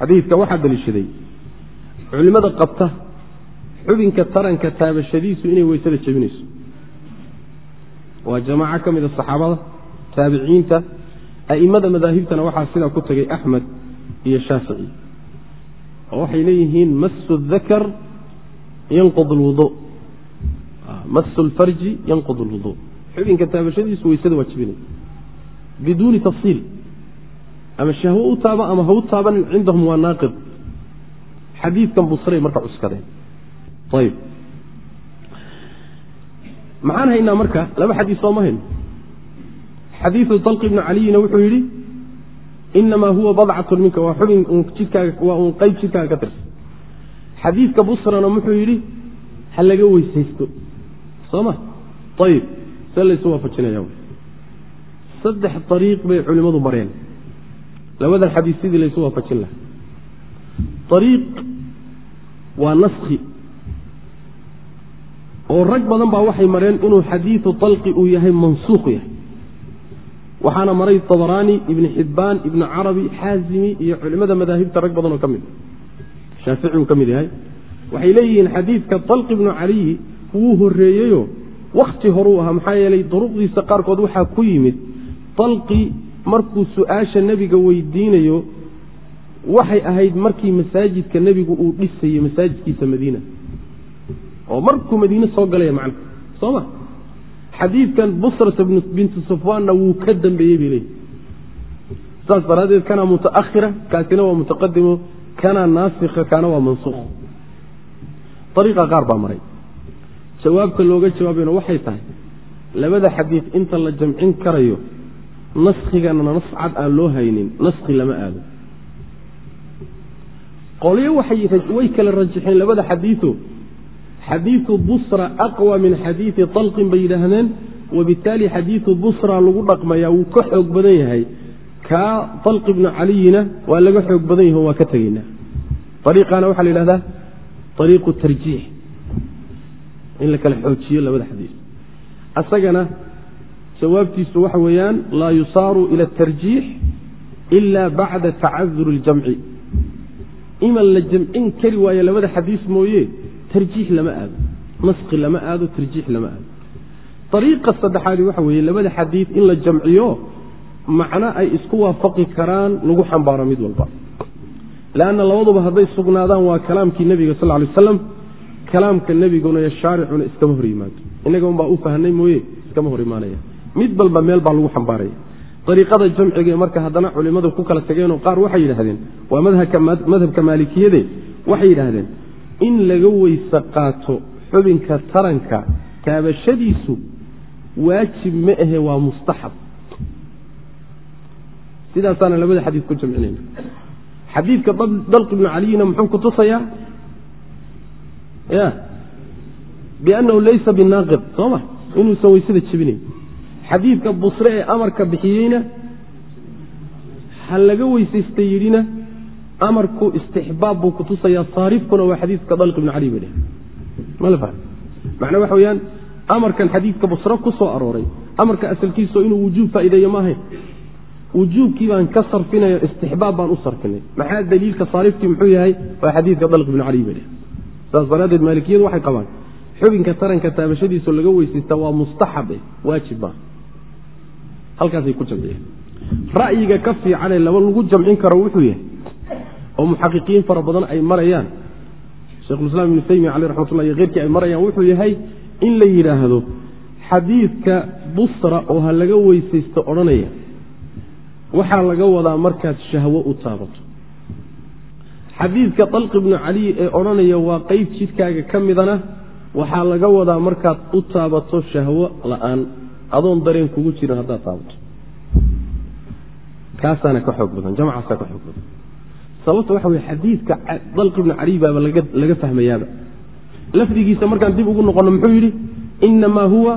xadiidka waxaa daliishaday culimmada qabta xubinka taranka taabashadiisu inay weysada jebinayso. Waa jamaaco ka mida saxaabada taabiciinta a'immada madaahibtana waxaa sidaa ku tegay axmed iyo shaafici. Oo waxay leeyihiin masu dakar yanqud lwudu masu lfarji yanqud lwudu xubinka taabashadiisu weysada waa jebinaya biduuni tafsiil ama shahwo u taaba ama ha u taabanin cindahum waa naaqid xadiidkan busray marka cuskadeen ayib. Maxaan haynaa marka laba xadiis sooma hayno xadiidu dalq ibni caliyina wuxuu yidhi inamaa huwa badcatun minka waa xubin jidkaaga waa uun qayb jidkaaga ka tirsan. Xadiidka busrana wuxuu yidhi ha laga weysaysto. Soo ma? Ayib. See laysu waafajinaya saddex ariiq bay culimmadu mareen labadan xadiis sidii laysu waafajin lahaa. Ariiq waa naskhi. Oo rag badan baa waxay mareen inuu xadiidu dalqi uu yahay mansuukh yahay. Waxaana maray dabaraani ibni xibbaan ibni carabi xaazimi iyo culimmada madaahibta rag badan oo ka mid shaafici uu ka mid yahay. Waxay leeyihiin xadiidka dalqi ibnu caliyi wuu horreeyeyo. Wakhti horuu ahaa maxaa yeelay duruqdiisa qaarkood waxaa ku yimid dalqi markuu su'aasha nebiga weydiinayo waxay ahayd markii masaajidka nebigu uu dhisayo masaajidkiisa madiina. Oo markuu madiine soo galaya macna soo ma? Xadiidkan busrata bintu safwaanna wuu ka dambeeyey bay leeyihi saas daraaddeed kanaa mutaakhira kaasina waa mutaqadimo kanaa naasikha kaana waa mansuuq ariiqa qaar baa maray. Jawaabka looga jawaabayna waxay tahay labada xadiid inta la jamcin karayo naskigana nas cad aan loo haynin naski lama aado. Qolyo way kala rajaxeen labada xadiio xadiiu busra aqwa min xadiidi talqin bay yidhaahdeen wabitaali xadiidu busra lagu dhaqmayaa wuu ka xoog badan yahay. Kaa talqi bnu caliyina waa laga xoog badan yaho waa ka tegaynaa ariiqaana waxaa la yidhahdaa ariiqu tarjiix in la kala xoojiyo labada xadiis asagana jawaabtiisu waxa weeyaan laa yusaaru ila atarjiix ila bacda tacaduri اljamci iman la jamcin kari waayo labada xadiis mooye tarjiix lama aado naski lama aado tarjiix lama aado. Ariiqa saddexaadi waxa weeye labada xadiid in la jamciyo macno ay isku waafaqi karaan lagu xambaaro mid walba. Leanna labaduba hadday sugnaadaan waa kalaamkii nebiga sal lay aslam kalaamka nebiguna iyo shaaricuna iskama hor yimaado. Innaga unbaa u fahnay mooye iskama hor imaanaya mid balba meel baa lagu xambaaraya ariiqada jamciga marka haddana culimmadu ku kala tageenoo qaar waxay yidhahdeen waa madhabka maalikiyade waxay yidhaahdeen in laga weyse qaato xubinka taranka taabashadiisu waajib ma ahe waa mustaxab. Sidaasaana labada xadiid ku jamcinayna xadiidka dalq ibnu caliyina muxuu ku tusayaa? Ya biannahu laysa soo ma? Inuusan weysada jebinayn xadiidka busre ee amarka bixiyeyna ha laga weysaysta yidhina amarku istixbaab buu kutusayaa saarifkuna waa xadiidka dalq ibnu cali bay macnaa waxa weyaan amarkan xadiidka busre ku soo arooray amarka asalkiiso inuu wujuub faa'ideeyo ma wujuubkii baan ka sarfinayo istixbaab baan u sarfinay. Maxaa daliilka saarifkii muxuu yahay? Waa xadiidka dalq ibnu cali bay saas daraaddeed maalikiyadu waxay qabaan xubinka taranka taabashadiiso laga weysaysta waa mustaxabe waajib maa halkaasay ku jamciyeen ra'yiga ka fiicanee laba lagu jamcin karo wuxuu yahay oo muxaqiqiin fara badan ay marayaan. Shekhulislaam ibnu taymiya caleyh raxmatullah iyo keyrkii ay marayaan wuxuu yahay in la yidhaahdo xadiidka busra oo ha laga weysaysto odhanaya waxaa laga wadaa markaad shahwo u taabato. Xadiidka dalq ibnu cali ee odhanaya waa qeyb jidhkaaga ka midana waxaa laga wadaa markaad u taabato shahwo la'aan adoon dareen kugu jirin haddaad taabato kaasaana ka xoog badan jamcaasaa ka xoog badan. Sababta waxa weye xadiidka dalq ibnu cali baaba laga fahmayaaba. Lafdigiisa markaan dib ugu noqonno muxuu yidhi inamaa huwa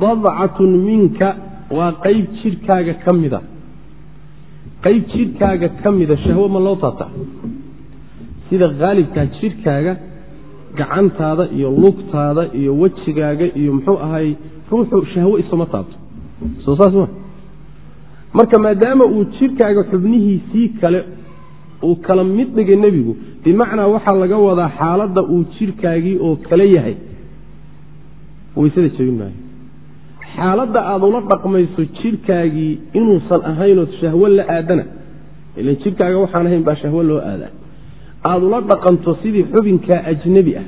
badcatun minka waa qeyb jidhkaaga ka mida. Qeyb jidhkaaga ka mida shahwo ma loo taabta. Sida haalibkaa jidhkaaga gacantaada iyo lugtaada iyo wejigaaga iyo muxuu ahay ruuxu shahwo isuma taabto. Soo saas ma. Marka maadaama uu jidhkaaga xubnihiisii kale uu kala mid dhigay nebigu bimacnaa waxaa laga wadaa xaaladda uu jidhkaagii oo kale yahay. Waysada jebin maayo. Xaaladda aad ula dhaqmayso jidhkaagii inuusan ahaynood shahwo la aadana ilan jidhkaaga waxaan ahayn baa shahwo loo aadaa. Aada ula dhaqanto sidii xubinkaa ajnebi ah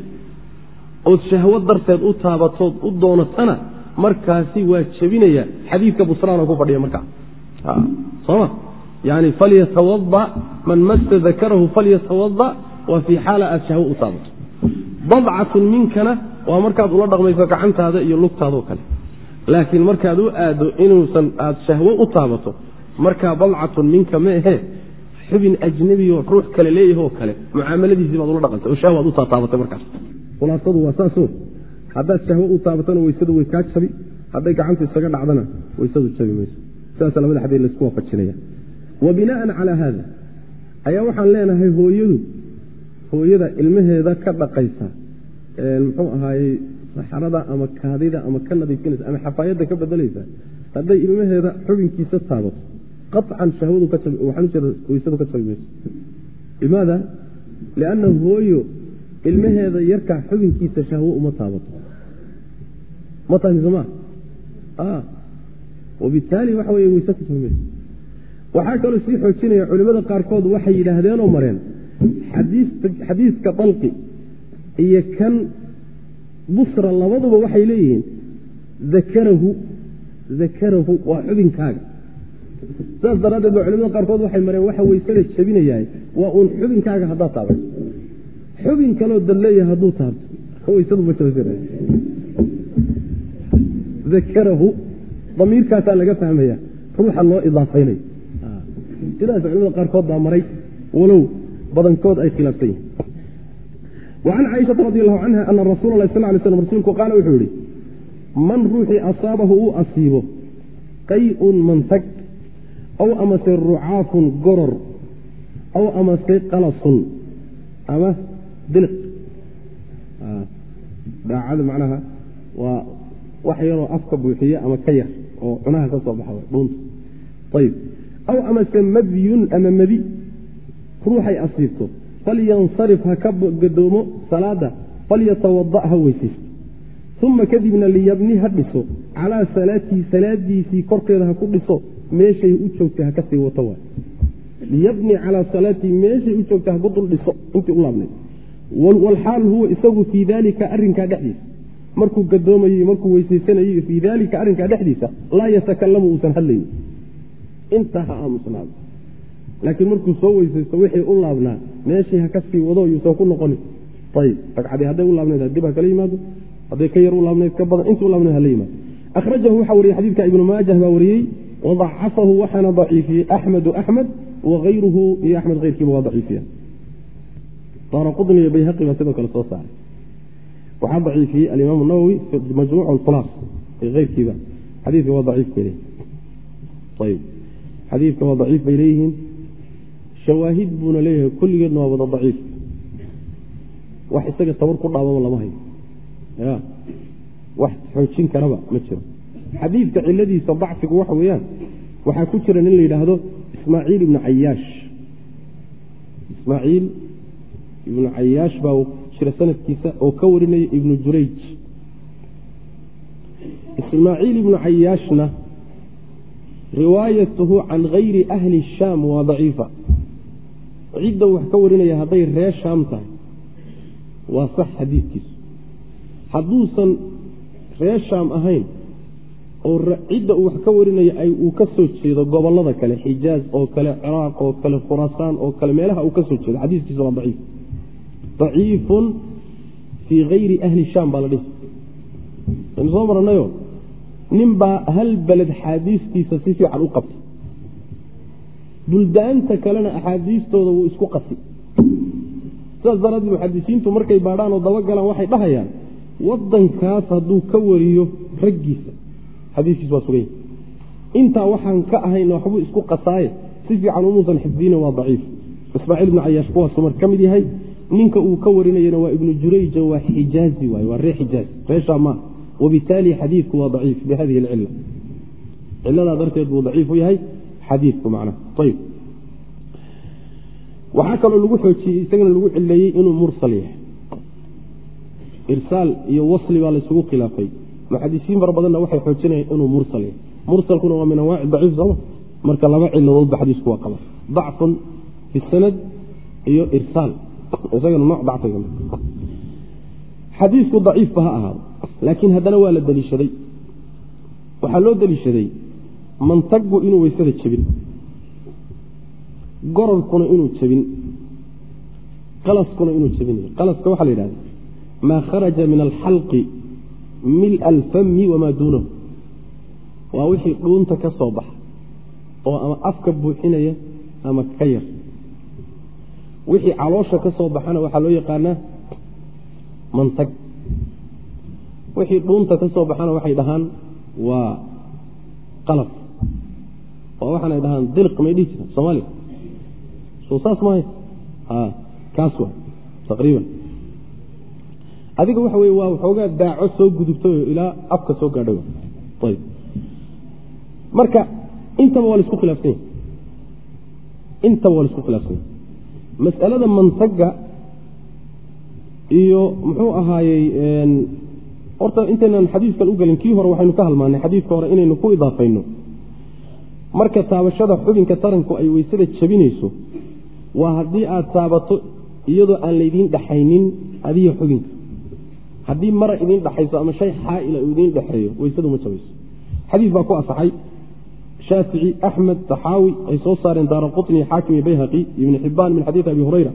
ood shahwo darteed u taabatood u doonatana markaasi waa jebinaya. Xadiidka busraanoo ku fadhiya markaa soma yani falyatawada man massa dakarahu falyatawada waa fii xaala aad shahwo u taabato badcatun minkana waa markaad ula dhaqmayso gacantaada iyo lugtaadoo kale. Laakiin markaad u aado inuusan aad shahwo u taabato markaa badcatun minka ma ahee xubin ajnebioo ruux kale leeyahoo kale mucaamaladiisii baad ula dhaqantay oo shahwaad u taataabatay markaas. Khulaasadu waa saaso haddaad shahwo u taabatana weysadu way kaa jabi hadday gacanta isaga dhacdana weysadu jabi mayso. Sidaasa labada xadiid laysku waafajinaya wa bina'an calaa haada. Ayaa waxaan leenahay hooyadu hooyada ilmaheeda ka dhaqaysa muxuu ahaayey saxarada ama kaadida ama ka nadiifinaysa ama xafaayadda ka bedelaysa hadday ilmaheeda xubinkiisa taabato ujeeda weysadu ka jabi mayso. Limaada? Lianna hooyo ilmaheeda yarkaa xubinkiisa shahwo uma taabato ma tahay soma wabitaali waxa wey jabi mayso waxaa kaloo sii xoojinaya culimmada qaarkood waxay yidhaahdeenoo mareen xadiiska dalqi iyo kan busra labaduba waxay leeyihiin dakarahu dakarahu waa xubinkaaga. Saas daraaddeed ba culimada qaarkood waxay mareen waxa weysada jebinayahay waa uun xubinkaaga haddaad taabato xubin kaloo dad leeyahay hadduu taabto. Weysadu ma dakarahu damiirkaasaa laga fahmaya ruuxa loo idaafaynayo. Sidaas culimada qaarkood baa maray walow badankood ay khilaafsan yihiin wacan caaishata radi allahu canha ana rasuula lah sal lay slam rasuulku qaala wuxuu yihi man ruuxii asaabahu uu asiibo qay-un mantag aw amase rucaafun goror aw amase qalasun ama diliq. Daacada macnaha waa wax yaroo afka buuxiya ama ka yar oo cunaha ka soo baxa dhuunta. Ayib aw amase madyun ama madi. Ruuxay asiibto. Falyansarif ha ka gadoomo salaada. Falyatawada ha weysaysto. Uma kadibna liyabni ha dhiso. Calaa salaatihi salaadiisii korkeeda ha ku dhiso. Meeshay u joogtay ha ka sii wato waay. Liyabni calaa salaatihi meeshay u joogtay ha ku dul dhiso. Intii u laabnay walxaal huwa isagu fii daalika arrinkaa dhexdiisa markuu gadoomayo markuu weysaysanayo fii daalika arrinkaa dhexdiisa laa yatakalamu uusan hadlaynin intaa ha aamusnaado laakiin markuu soo weysaysto wixii u laabnaa meeshii ha ka sii wado yuusan ku noqonin ayib ragcadii hadday u laabnayd dib ha kala yimaado hadday ka yar u laabnayd ka badan intii u laabnayd hala yimaado. Akhrajahu waxaa wariyey xadiidka ibnu maajah baa wariyey wadacafahu waxaana daciifiyey axmedu axmed waayruhu iyo axmed keyrkiiba waa daciifiya. Daara qudni iyo bayhaqi baa sidoo kale soo saaray waxaa daciifiyey alimaam nawowi majmuuc alkhulaas iyo keyrkiiba xadiidka waa xadiidka waa daciif bay leeyihiin. Shawaahid buuna leeyahay kulligeedna waa wada daciif. Wax isaga tabar ku dhaabama lama hayo ya. Wax xoojin karaba ma jiro. Xadiidka ciladiisa dacfigu waxa weeyaan waxaa ku jira nin la yidhaahdo ismaaciil ibnu cayaash. Ismaaciil ibnu cayaash baa jira sanadkiisa oo ka warinaya ibnu jurayj. Ismaaciil ibnu cayaashna riwaayatuhu can gayri ahli shaam waa daciifa. Cidda wax ka warinaya hadday ree shaam tahay waa sax xadiidkiisu hadduusan ree shaam ahayn oo cidda wax ka warinaya ay uu ka soo jeedo gobollada kale xijaaz oo kale ciraaq oo kale khuraasaan oo kale meelaha uu ka soo jeedo xadiiskiisa waa daciif daciifun fii hayri ahli shaam baa la dhihi. Aynu soo maranayo nin baa hal beled axaadiistiisa si fiican u qabtay. Buldaanta kalena axaadiistooda wuu isku qasi sidaas daraaddeed muxadisiintu markay baadhaan oo dabagalaan waxay dhahayaan wadankaas hadduu ka wariyo raggiisa. Xadiiskiis waa sugan yahy intaa waxaan ka ahayna waxbuu isku qasaaye si fiican umuusan xifdiyna waa daciif. Ismaaciil ibnu cayaash kuwaasu mar ka mid yahay ninka uu ka warinayana waa ibnu jurayja waa xijaazi waay waa ree xijaaz reeshaa maaha wabitaali xadiidku waa daciif bihadihi alcila ciladaa darteed buu daciif u yahay xadiidku macnaha. Ayib waxaa kaloo lagu xoojiyey isagana lagu cileeyey inuu mursal yahay. Irsaal iyo wasli baa laysugu khilaafay. Muxadisiin fara badanna waxay xoojinayaan inuu mursal yahay. Mursalkuna waa min anwaaci daciif sooma marka laba ciladoodba xadiisku waa qaba dacfun fi iyo irsaal xadiisku daciifba ha ahaado laakiin haddana waa la deliishaday. Waxaa loo deliishaday mantaggu inuu weysada jebin gororkuna inuu jebin qalaskuna inuu jebinayo qalaska waxaa la yidhahda maa kharaja min alxalqi mila alfami wamaa duunahu. Waa wixii dhuunta ka soo baxa oo ama afka buuxinaya ama ka yar wixii caloosha ka soo baxana waxaa loo yaqaanaa mantag. Wixii dhuunta ka baxana waxay dhahaan waa qalaf oo waxaanay dhahaan diliq may dhihi jiraan soomaaliya soo saas maahay kaas wa taqriiban. Adiga waxa weye waa waxoogaa daaco soo gudubtay oo ilaa afka soo gaadhay ayb. Marka intaba waa la isku khilaafsan yahy intaba waa la isku khilaafsan yahy mas'alada mantaga iyo muxuu ahaayey horta intaynan xadiiskan u gelin kii hore waxaynu ka halmaanay xadiiska hore inaynu ku idaafayno. Marka taabashada xubinka taranku ay weysada jabinayso waa haddii aad taabato iyadoo aan laydiin dhaxaynin adiga xubinka. Haddii mara idiin dhaxayso ama shay xaaila uu idiin dhexeeyo weysadu ma jabayso xadiis baa ku asaxay shaafici axmed taxaawi ay soo saareen daara qutni xaakim bayhaqi ibni xibaan min xadiidi abi hurayra.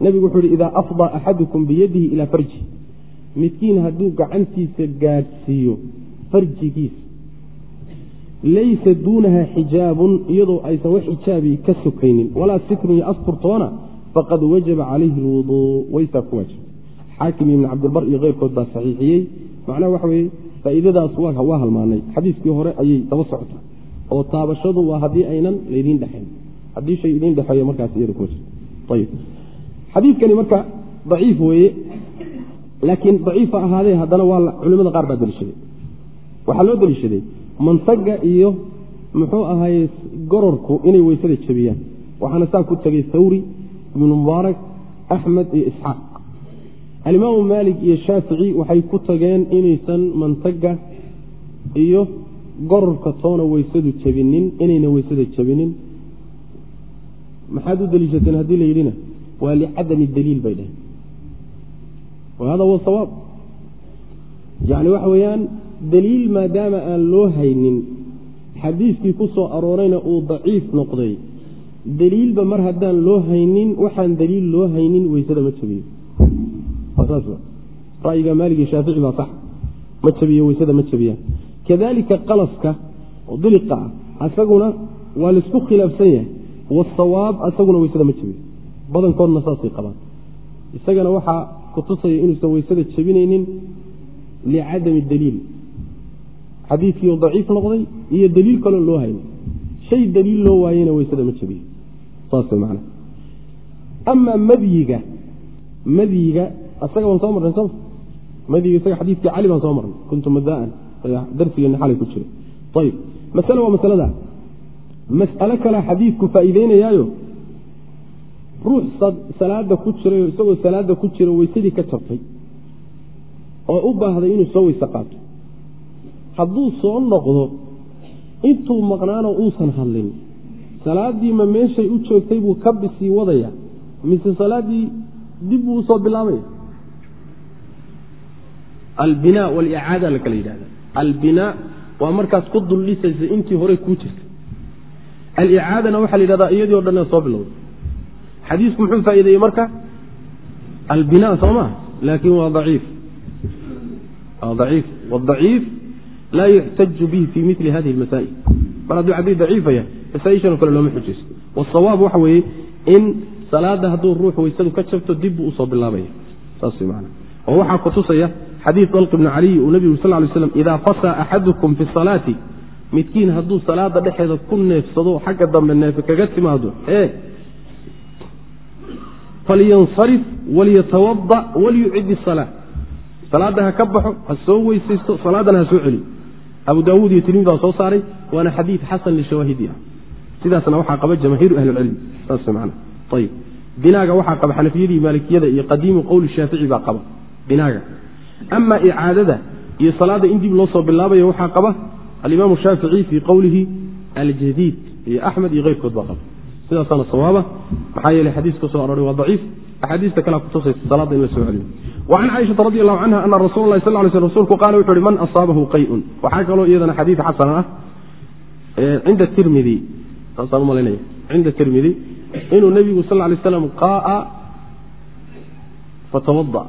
Nebigu wuxuu ihi idaa afdaa axadukum biyadihi ilaa farji. Midkiin hadduu gacantiisa gaadhsiiyo farjigiisa laysa duunaha xijaabun iyadoo aysan wax xijaabi ka sokaynin walaa sitrun iyo asturtoona faqad wajaba calayhi lwuduu waysaa ku waajib. Xaakim ibni cabdilbar iyo keyrkood baa saxiixiyey. Macnaha waxa weye faa'iidadaas waa halmaanay. Xadiiskii hore ayay daba socotaa oo taabashadu waa haddii aynan laydiin dhexayn haddii shay idiin dhexeeyo markaas iyada jirto. Ayib xadiidkani marka daciif weeye laakiin daciifa ahaadee haddana waa culimada qaar baa deliishaday waxaa loo deliishaday mantaga iyo muxuu ahaye gororku inay weysada jebiyaan. Waxaana saa ku tegay thawri ibnu mubaarak axmed iyo isxaaq. Alimaamu maalik iyo shaafici waxay ku tageen inaysan mantaga iyo gororka toona weysadu jebinin inayna weysada jebinin. Maxaad u deliishateen haddii la yidhina? Waa licadami daliil bay dhaheen. Wa hada huwa sawaab. Yani waxa weeyaan daliil maadaama aan loo haynin xadiiskii ku soo aroorayna uu daciif noqday. Daliilba mar haddaan loo haynin waxaan daliil loo haynin weysada ma jabiyo ra'yiga maalig iyo shaafici baa sax. Ma jabiyo weysada ma jabiyaan kadalika qalaska oo diliqa ah asaguna waa la isku khilaafsan yahay. Wasawaab asaguna weysada ma jabiyo badankoodna saasay qabaan. Isagana waxaa kutusaya inuusan weysada jabinaynin licadami daliil. Xadiidkiioo daciif noqday iyo daliil kaloo loo hayna shay daliil loo waayena weysada ma jabiyo saas man amaa madyiga madyiga isaga waan soo marnay soma madyiga isaga xadiidkii cali baan soo marnay kuntu madaan darsigeena xalay ku jiray. Ayib. Masale waa masalada. Mas'alo kalea xadiidku faa'iideynayaayo ruux salaada ku jirayoo isagoo salaada ku jira weysadii ka jabtay oo u baahday inuu soo weyse qaato. Hadduu soo noqdo intuu maqnaanoo uusan hadlin salaaddii ma meeshay u joogtay buu ka bisii wadaya mise salaaddii dib buu u soo bilaabaya? Albinaa walicaada la kala yidhahda albinaa waa markaas ku duldhisaysa intii horey kuu jirta. Alicaadana waxaa la yidhahdaa iyadii o dhan soo bilowda xadiisku muxuu faa'iideeyey marka? Albina soo ma laakin waa aciif aciif wadaciif laa yuxtaju bihi fi mili hadihi lmasaa'il mar hadduu xadiis daciifaya masaaishanoo kale looma xujayso wasawaab waxa weeye in salaada hadduu ruux weysadu ka jabto dib buu u soo bilaabaya. Saas man oo waxaa kutusaya xadiis dalq ibni caliy uu nebigu sal lay slam idaa fasaa axadukum fi salaati midkiin hadduu salaada dhexeeda ku neefsado xagga dambe neefe kaga timaado ee falyansarif walyatawada walyucid isala salaada ha ka baxo ha soo weysaysto salaadana ha soo celiyo. Abu daawuud iyo tirmid baa soo saaray waana xadiid xasan lishawaahidi ah. Sidaasna waxaa qaba jamaahiiru ahlicilmi saas man ayib binaaga waxaa qaba xanafiyadii maalikiyada iyo qadiimu qowli shaafici baa qaba. Binaaga ama icaadada iyo salaada in dib loo soo bilaabayo waxaa qaba alimaamu shaafici fii qowlihi aljadiid iyo axmed iyo keyrkood baa qaba. Sidaasaana sawaaba maxaa yeele xadiis soo arooray waa daciif axaadiista kalea kutusaysa salaada in la soo celiyo. Wacan caaishata radi allahu canha ana rasuula lahi sal sl rsulku qaala wuxu uhi man asaabahu qayun. Waxaa kaloo iyadana xadiid xasan ah cinda tirmidi saasaan u malaynaya cinda tirmidi inuu nebigu sal lay slam qaaa fatawada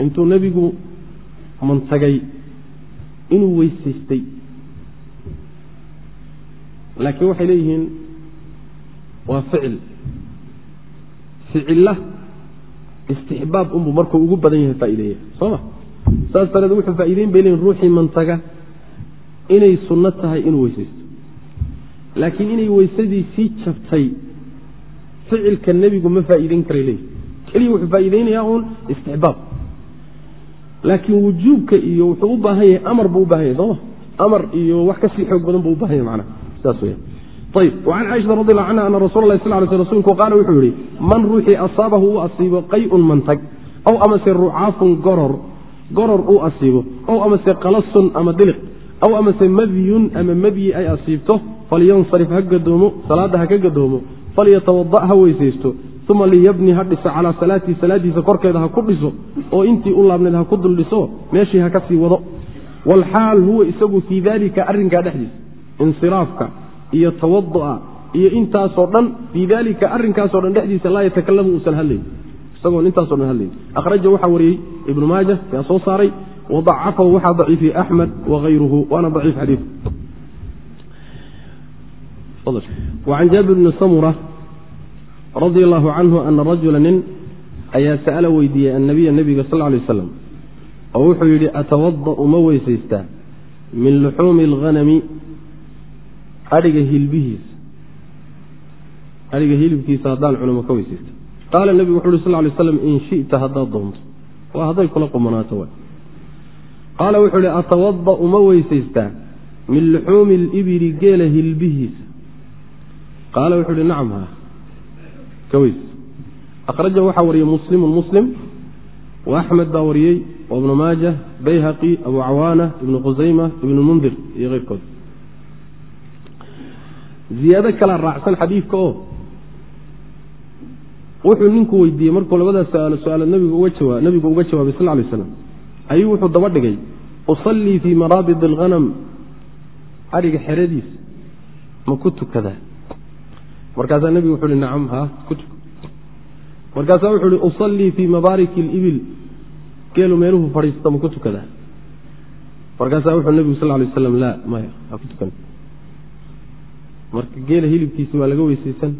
intuu nebigu mantagay inuu weysaystay. Laakiin waxay leeyihiin waa ficil. Ficilla istixbaab unbuu markuu ugu badan yahay faa'ideeya soo ma? Saas dareed wuxuu faa'ideyn bay leeyihiin ruuxii mantaga inay sunno tahay inuu weysaysto. Laakiin inay weysadii sii jabtay ficilka nebigu ma faa'iideyn karay leeyihi keliya wuxuu faa'iideynayaa uun istixbaab laakiin wujuubka iyo wuxuu u baahan yahay amar buu u baahan yahay sooma amar iyo wax ka sii xoog badan buu u baahan yahay macnaha sidaas weya ayb an caiشha radi alahu canha ana rasul lah sl sl rsulku qaala wuxuu yihi man ruuxii asaabahu uu asiibo qayun mantag ow amase rucaafun goror goror uu asiibo ow amase qalasun ama diliq ow amase madyun ama madyi ay asiibto falyansarif ha gadoomo salaada ha ka gadoomo falyatawada ha weysaysto uma liyabni ha dhiso calaa salaatii salaadiisa korkeeda ha ku dhiso oo intii u laabneed ha ku dul meeshii ha ka sii wado. Waalxaal huwa isagu fii dalika arrinkaa dhexdiisa insiraafka iyo tawadu'a iyo intaasoo dhan fii dalika arrinkaasoo dhan dhexdiisa laa yatakalamu uusan hadlayn isagoon intaaso dhan hadlayn akhraja waxaa wariyey ibnu maaja yaa soo saaray wadacafahu waxaa daciifiyey axmed wagayruhu waana daciif xadiiku wacan jaabir bni samura radi allahu canhu ana rajula nin ayaa sa'ala weydiiyey annabiya nebiga sal ly waslam oo wuxuu yidhi atawada'u ma weysaystaa min luxuumi alghanami adhiga hilbihiisa adhiga hilibkiisa haddaan cunama ka weysaysta. Qaala nebigu wuxu uhi sal lay slam in shita haddaad doonto waa hadday kula qumanaato wa qaala wuxuu ihi atawada'u ma weysaystaa min luxuumi alibili geela hilbihiisa. Qaala wuxuu ihi nacam ha akhraja waxaa wariyey muslimun muslim wa axmed baa wariyey wa ibnu maaja bayhaqi abu cawaana ibnu khusayma ibnu mundir iyo keyrkood ziyaado kalaa raacsan xadiidka oo wuxuu ninku weydiiyey markuu labadaas su'aalo su'aalood nabigu uga jawaabay sal lay slam ayuu wuxuu daba dhigay usallii fii maraabid alghanam. Adhiga xeradiisa ma ku tukadaa markaasaa nebigu wuxu uhi nacam ha ku tuk markaasaa wuxuu uhi usallii fii mabaariki alibil geelu meeluhu fadhiista ma ku tukadaa markaasaa wuxuu nebigu sal lay waslam laa maya ha ku tukan. Marka geela hilibkiisa waa laga weysaysan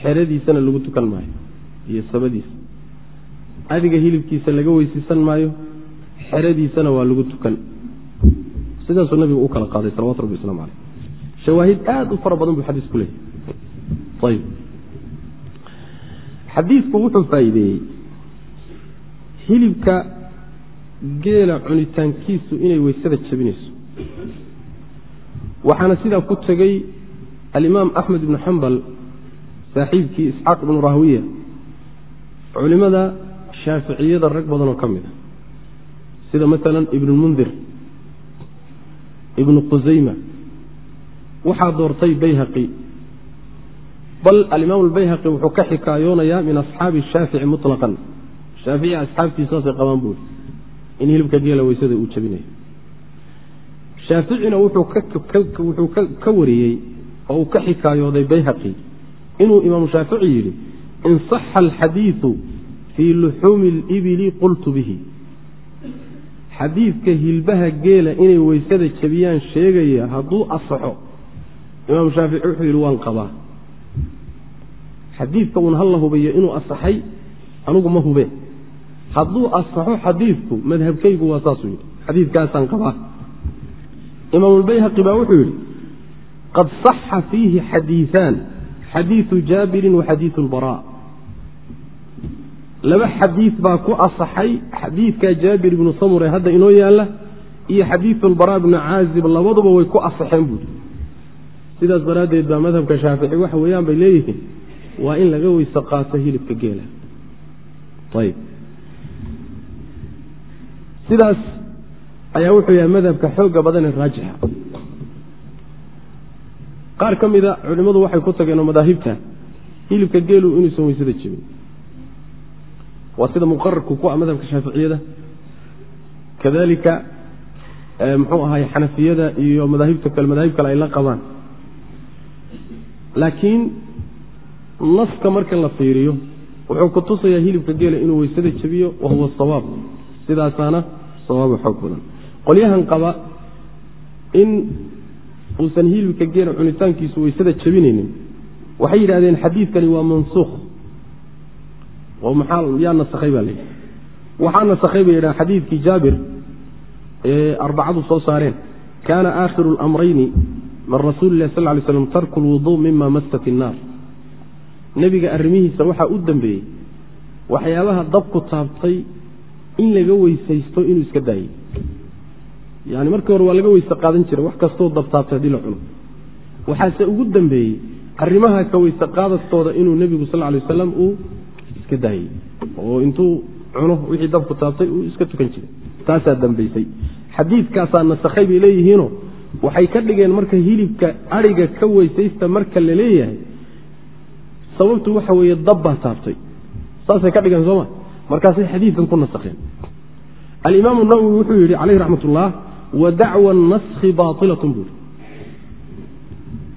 xeradiisana lagu tukan maayo iyo sabadiisa. Adiga hilibkiisa laga weysaysan maayo xeradiisana waa lagu tukan. Sidaasuu nabigu u kala qaaday salawatu rabbi waslamu caleyh shawaahid aad u fara badan buu xadiis ku leeyahy xadiidku wuxuu faa'iideeyey hilibka geela cunitaankiisu inay weysada jabinayso waxaana sidaa ku tegey alimaam axmed ibnu xambal saaxiibkii isxaaq ibnu rahwiya culimada shaaficiyada rag badan oo ka mid a sida masalan ibnulmundir ibnu qusayma waxaa doortay bayhaqi bal alimaam albayhaqi wuxuu ka xikaayoonayaa min asxaabi shaafici muطlaqan shaafici asxaabtiisaasay qabaan buuri in hilibka geela weysada uu jabinayo shaaficina wuxuu ka wariyey oo uu ka xikaayooday bayhaqi inuu imaamu shaafici yidhi in saxa alxadiidu fii luxuumi alibili qultu bihi. Xadiidka hilbaha geela inay weysada jabiyaan sheegaya hadduu asaxo imaamu shaafici wuxuu yidhi waan qabaa xadiidka uun hala hubayo inuu asaxay anigu ma hube hadduu asaxo xadiidku madhabkaygu waa saasuu yidhi xadiidkaasaan qabaa imaamulbayhaqi baa wuxuu yidhi qad saxa fiihi xadiiثaan xadiiثu jaabirin wa xadiiثu اlbara laba xadiid baa ku asaxay xadiidka jaabir ibnu samure hadda inoo yaalla iyo xadiiثu اlbara bnu caazib labaduba way ku asaxeen buuri sidaas daraaddeed baa madhabka shaafici waxa weeyaan bay leeyihiin waa in laga weyse qaato hilibka geela. Ayb sidaas ayaa wuxuu yahay madhabka xooga badan ee raajixa. Qaar ka mida culimmadu waxay ku tageen oo madaahibta hilibka geelu inuusan weysada jebin. Waa sida muqararku ku ah madhabka shaaficiyada. Kadalika muxuu ahaay xanafiyada iyo madaahibta kale madaahib kale ay la qabaan. Laakiin naska marka la fiiriyo wuxuu ku tusayaa hilibka geela inuu weysada jebiyo wa huwa sawaab. Sidaasaana sawaaba xoog badan. Qolyahan qaba in uusan hilibka geela cunitaankiisu weysada jebinaynin waxay yidhahdeen xadiidkani waa mansuukh. Oo maxaa yaa nasakhay baa layidhi waxaa nasakhay bay yidhahen xadiidkii jaabir ee arbacadu soo saareen. Kaana aakhiru اlamrayni min rasuuli illahi sal ly slam tarku lwuduu mima masat innaar nebiga arrimihiisa waxaa u dambeeyey. Waxyaabaha dabku taabtay in laga weysaysto inuu iska daayey yani markii hore waa laga weyse qaadan jiray wax kastoo dabtaabtay haddii la cuno. Waxaase ugu dambeeyey arrimaha ka weyse qaadastooda inuu nebigu sal lay wasalam uu iska daayey oo intuu cuno wixii dabku taabtay uu iska tukan jiray. Taasaa dambaysay xadiidkaasaa nasakhay bay leeyihiino waxay ka dhigeen marka hilibka adhiga ka weysaysta marka la leeyahay sababtu waxa weeye dab baa taabtay saasay ka dhigeen sooma markaasay xadiidkan ku nasakheen alimaamu nawowi wuxuu yidhi calayhi raxmat ullah wa dacwa naskhi baailatun buuri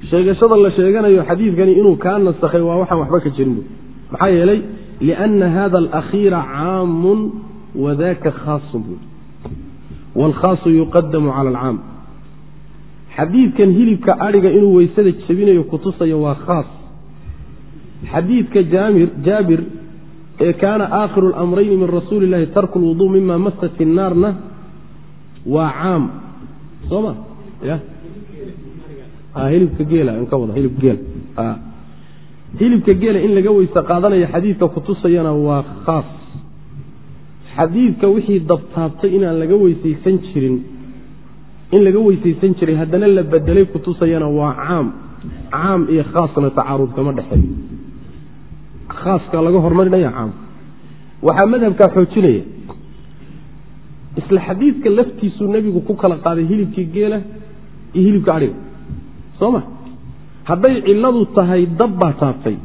sheegashada la sheeganayo xadiidkani inuu kaa nasakhay waa waxaan waxba ka jirin buuri maxaa yeelay lianna hada alakhiira caamun wadaka khaasun buuri waalkhaasu yuqadamu cala alcaam. Xadiidkan hilibka adhiga inuu weysada jebinayo kutusayo waa khaas xadiidka jaabir ee kaana aakhiru اlamrayni min rasuuli اllahi tarku lwuduu mima masat innaarna waa caam. Soo ma? Ya. Hilibka geela ka wada hilibka geel hilibka geela in laga weyse qaadanayo xadiidka kutusayana waa khaas. Xadiidka wixii dabtaabtay inaan laga weysaysan jirin in laga weysaysan jiray haddana la bedelay kutusayana waa caam. Caam iyo khaasna tacaarud kama dhexeeyo khaaska laga hormarinaya caam. Waxaa madhabkaa xoojinaya. Isla xadiidka laftiisuu nebigu ku kala qaaday hilibkii geela iyo hilibka adhiga soo ma? Hadday cilladu tahay dab baa taabtay.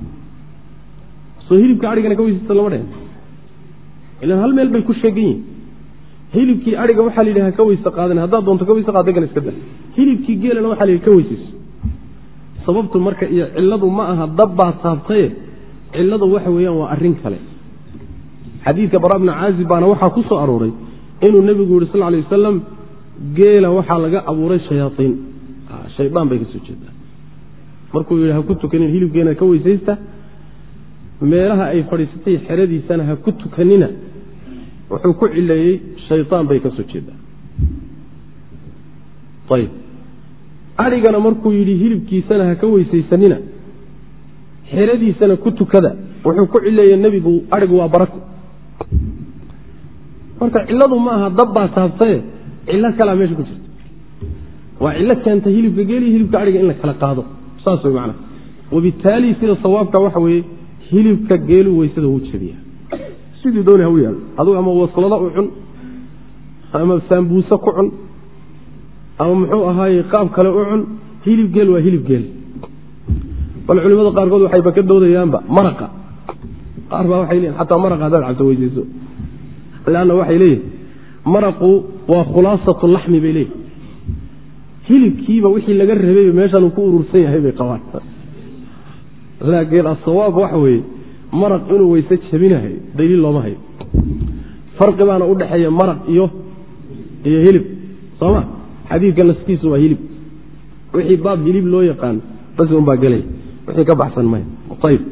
Soo hilibka adhigana ka weysaysta lama dhehen ilan hal meel bay ku sheegan yihiin hilibkii adhiga waxaa la yidhi ha ka weyse qaadan haddaad doonto ka weyse qaad dagana iska da hilibkii geelana waxa la yidhi ka weysayso. Sababtu marka iyo cilladu ma aha dab baa taabtaye cilladu waxa weeyaan waa arrin kale. Xadiidka bara bni caazib baana waxaa ku soo arooray inuu nebigu yihi sal lay wasalam geela waxaa laga abuuray shayaaiin shaydaan bay ka soo jeedaa markuu yidhi ha ku tukanin hilibkeena ka weysaysta. Meelaha ay fadhiisatay xeradiisana ha ku tukanina. Wuxuu ku cileeyey shayaan bay ka soo jeedaa ayb markuu yidhi hilibkiisana ha ka weysaysanina xeradiisana ku tukada. Wuxuu ku cileeyey nebigu adhigu waa barako. Marka cilladu ma aha dab baa taabtaye cillo kalaa meesha ku jirta. Waa cillo keenta hilibka geeliyo hilibka adhiga in la kala qaado. Saas way macnaa wabittaali sida sawaabka waxa weeye hilibka geelu weysada wuu jebiya sidii dooni ha u yaalo adugu ama waslado u cun ama saambuuse ku cun ama muxuu ahaaye qaab kale u cun hilib geel waa hilib geel bal culimada qaarkood waxayba ka doodayaanba maraqa. Qaar baa waxay leeyihiin xataa maraqa haddaad cabto weysayso leanna waxay leeyihiin maraqu waa khulaasatu laxmi bay leeyihiin hilibkiiba wixii laga rabayba meeshaan ku urursan yahay bay qabaan. Laakiin asawaab waxa weeye maraq inuu weyse jabinahayo daliil looma hayo. Farqi baana u dhexeeya maraq iyo iyo hilib sooma xadiidka naskiisu waa hilib. Wixii baab hilib loo yaqaan bas unbaa gelaya wixii ka baxsan maya ayb.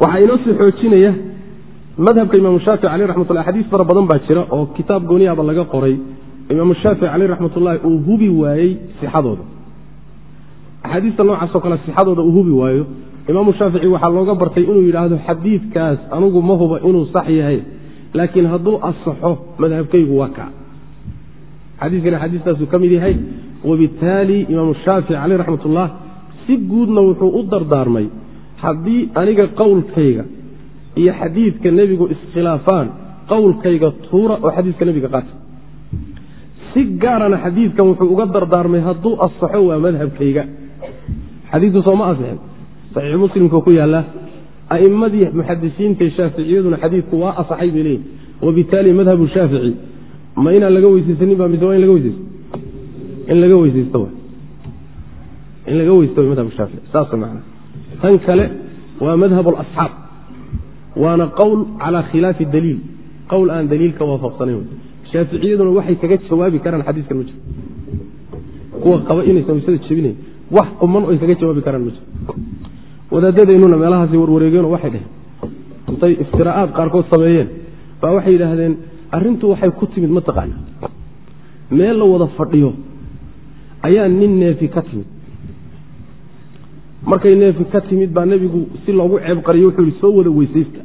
Waxaa inoo sii xoojinaya madhabka imaamu shaafici caleyh raxmatullah axaadiis fara badan baa jira oo kitaab gooniyaaba laga qoray. Imaamu shaafici caleyh raxmatullahi uu hubi waayey sixadooda. Axaadiista noocaasoo kale sixadooda uu hubi waayo. Imaamu shaafici waxaa looga bartay inuu yidhaahdo xadiidkaas anugu ma huba inuu sax yahay laakiin hadduu asaxo madhabkaygu waa kaa xadiiskani xadiistaasuu ka mid yahay. Wabittaali imaamu shaafici caleyh raxmatullah si guudna wuxuu u dardaarmay haddii aniga qowlkayga iyo xadiidka nebigu iskhilaafaan qowlkayga tuura oo xadiiska nebiga qaata. Si gaarana xadiidkan wuxuu uga dardaarmay hadduu asaxo waa madhabkayga. Xadiidku soo ma asixin saxiixu muslimka ku yaalla a'immadii muxadisiinta shaaficiyaduna xadiidku waa asaxay bay leeyihiin wabittaali madhabu shaafici. Ma inaan laga weysaysanin ba mise waa in laga weysaysto? In laga weysaysto in laga weysto w madhab shaafici saas macna tan kale waa madhab alasxaab waana qowl calaa khilaafi daliil qowl aan daliilka waafaqsanayn shaaficiyaduna waxay kaga jawaabi karaan xadiiskan ma jiro kuwa qaba inaysan waysada jebinayn wax quman oy kaga jawaabi karaan ma jiro wadaadadeennuna meelahaasi warwareegeenoo waxay dheheen intay iftiraa'aad qaarkood sameeyeen baa waxay yidhaahdeen arrintu waxay ku timid mataqaana meel la wada fadhiyo ayaa nin neefi ka timid markay neefi ka timid baa nebigu si loogu ceeb qariyo wuxuu yihi soo wada weysaysta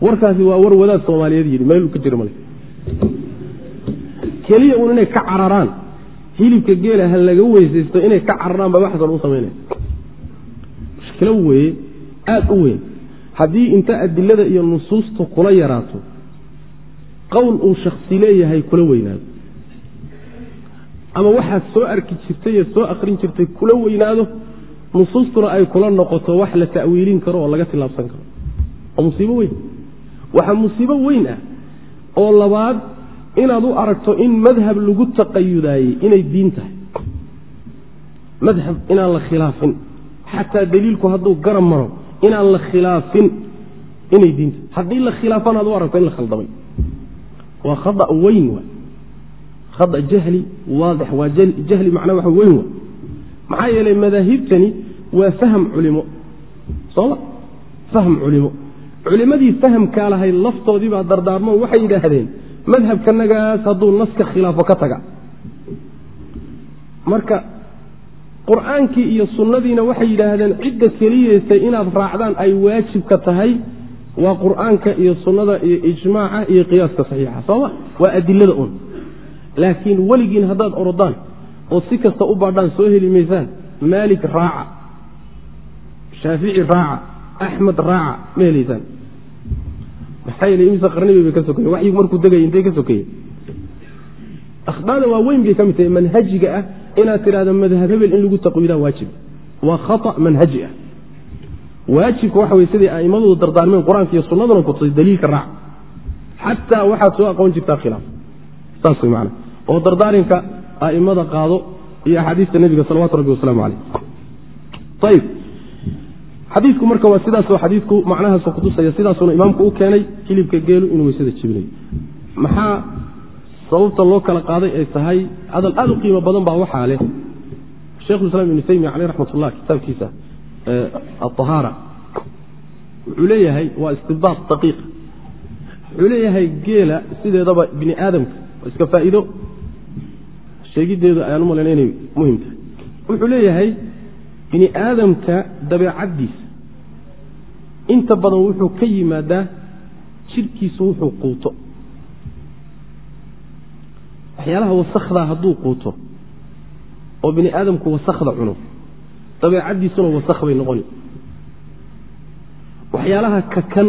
warkaasi waa war wadaad soomaaliyeed yidhi meeluu ka jiro male keliya uun inay ka cararaan hilibka geela ha laga weysaysto inay ka cararaan baa waxaasan u samaynaya. Mushkilo weeye aada u weyn. Haddii inta adilada iyo nusuusta kula yaraato qowl uu shaksi leeyahay kula weynaado ama waxaad soo arki jirtay ee soo akrin jirtay kula weynaado nusuustuna ay kula noqoto wax la ta'wiilin karo oo laga tilaabsan karo. Oo musiibo weyn. Waxaa musiibo weyn ah oo labaad inaad u aragto in madhab lagu taqayudaayey inay diin tahay. Madhab inaan la khilaafin. Xataa daliilku hadduu garab maro inaan la khilaafin inay diin tahay. Haddii la khilaafana ad u aragto in la khaldamay. Waa khada weyn khada jahli waadix waa jahli macnaa waxa weyn wa. Maxaa yeelay madaahibtani waa faham culimo. Sooma faham culimo. Culimmadii fahamkaa lahayd laftoodii baa dardaarmo waxay yidhaahdeen madhabkanagaas hadduu naska khilaafo ka taga. Marka qur'aankii iyo sunnadiina waxay yidhaahdeen cidda keliyeysay inaad raacdaan ay waajibka tahay waa qur'aanka iyo sunnada iyo ijmaaca iyo qiyaaska saxiixa. Sooma waa adilada un laakiin weligiin haddaad orodaan oo si kasta u baadhaan soo heli maysaan maalik raaca shaafici raaca axmed raaca ma helaysaan. Maxaa yeele imise qarnibi bay ka sokeeye waxyigu markuu degaya intay ka sokeeye akhdaada waaweyn bay ka mid tahay manhajiga ah inaad tidhahdo madhab hebel in lagu taqwiidaa waajib. Waa khata manhaji ah. Waajibka waxa wey siday a'imadoodu dardaarmeen qur'aanka iyo sunnaduna kutusay daliilka raac. Xataa waxaad soo aqoon jirtaa khilaaf. Saas way macana oo dardaarinka a'imada qaado iyo axaadiista nebiga salawatu rabbi wasalaamu caleyh ayib xadiidku marka waa sidaasoo xadiidku macnahaasoo kutusaya sidaasuna imaamku u keenay hilibka geelu inuu weysada jebinayo maxaa sababta loo kala qaaday ay tahay? Hadal aad u qiimo badan baa waxaa leh. Shekhulislaam ibnu taymiya caleyh raxmatullah kitaabkiisa aahaara wuxuu leeyahay waa istibdaad daqiiqa wuxuu leeyahay geela sideedaba bini aadamka waa iska faa'iido sheegiddeedu ayaan u malayna inay muhiim tahay. Wuxuu leeyahay bini aadamka dabeecaddiisa. Inta badan wuxuu ka yimaadaa jidhkiisu wuxuu quuto. Waxyaalaha wasakdaa hadduu quuto oo bini aadamku wasakda cuno dabeecaddiisuna wasak bay noqoni waxyaalaha kakan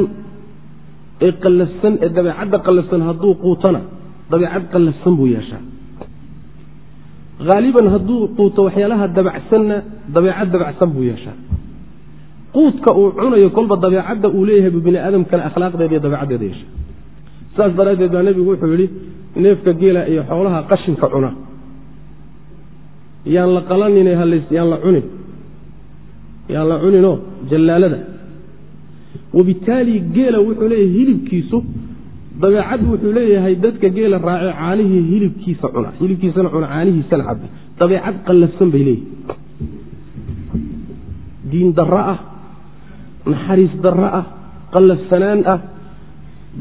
ee qallafsan ee dabeecadda qallafsan hadduu quutona dabeecad qallafsan buu yeeshaa haaliban hadduu quuto waxyaalaha dabacsanna dabeecad dabacsan buu yeeshaa. Quudka uu cunayo kolba dabeecadda uu leeyahay buu bini aadamkana akhlaaqdeeda iyo dabeecaddeeda yeesha saas daraaddeed baa nebigu wuxuu yidhi neefka geela iyo xoolaha qashinka cuna. Yaan la qalanine yaan la cunin. Yaan la cuninoo jallaalada wabitaali geela wuxuu leeyahay hilibkiisu dabeecad wuxuu leeyahay dadka geela raace caanihii hilibkiisa cuna. Hilibkiisana cuna caanihiisana caba dabeecad qallafsan bay leeyihi diin darro ah naxariis darro ah qallafsanaan ah.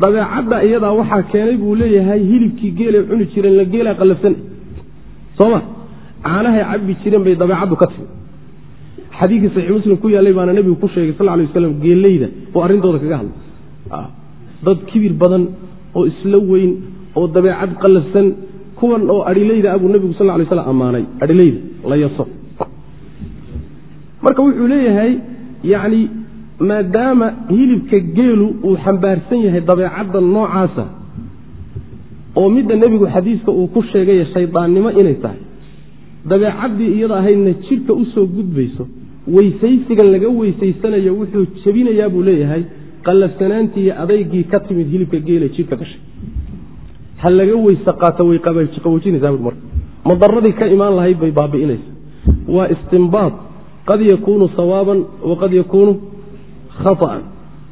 Dabeecadda iyadaa waxaa keenay buu leeyahay hilibkii geelay cuni jireen la geelaa qallafsan. Sooma caanahay cabbi jireen bay dabeecaddu ka timi. Xadiidkii saxiix muslim ku yaallay baana nebigu ku sheegay sal lay waslam geeleyda oo arrintooda kaga hadlay dad kibir badan oo isla weyn oo dabeecad qallafsan kuwan oo adhileyda abuu nebigu sal lay slam ammaanay. Adhileyda la yaso. Marka wuxuu leeyahay yacni maadaama hilibka geelu uu xambaarsan yahay dabeecadda noocaasa oo midda nebigu xadiiska uu ku sheegay shaydaannimo inay tahay. Dabeecaddii iyada ahaydna jidhka u soo gudbayso weysaysigan laga weysaysanayo wuxuu jebinayaa buu leeyahay qallafsanaantii iyo adaygii ka timid hilibka geela jidhka gashay ha laga weyse qaato way qaboojinaysaa bu marka. Madaradii ka imaan lahayd bay baabi'inaysa waa istimbaad. Qad yakuunu sawaaban waqad yakuunu khaطa'an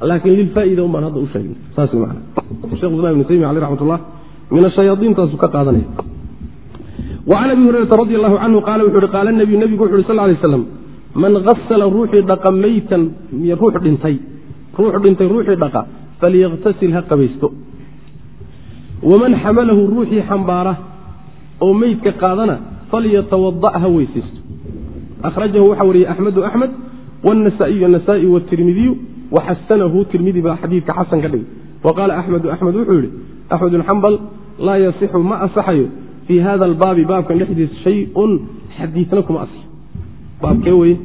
laakiin lilfaa'ida un hadda u sheegnay. Saas man shekh islam ibnu taymiya aleh raxmat ullah min ashayaaiintaasu ka qaadanaya. Wacan abi hurayrata radi allahu canhu qaala wuxu uhi qaala nabiyu nebigu wuxu uhi sal lay slam man hasala ruuxii dhaqa meytan ruux dhintay ruux dhintay ruuxii dhaqa falyaktasil ha qabaysto. Waman xamalahu ruuxii xambaara oo meydka qaadana falyatawada' ha weysaysto. Akhrajahu waxaa wariyey axmedu axmed wاnasaa'iyu anasaa'i wاtirmidiyu waxasanahu tirmidi baa xadiidka xasan ka dhigay. Wa qaala axmedu axmed wuxuu yihi axmed bn xambal laa yasixu ma asaxayo fii hada albaabi baabkan dhexdiisa shay-un xadiidna kuma asix baabkee weye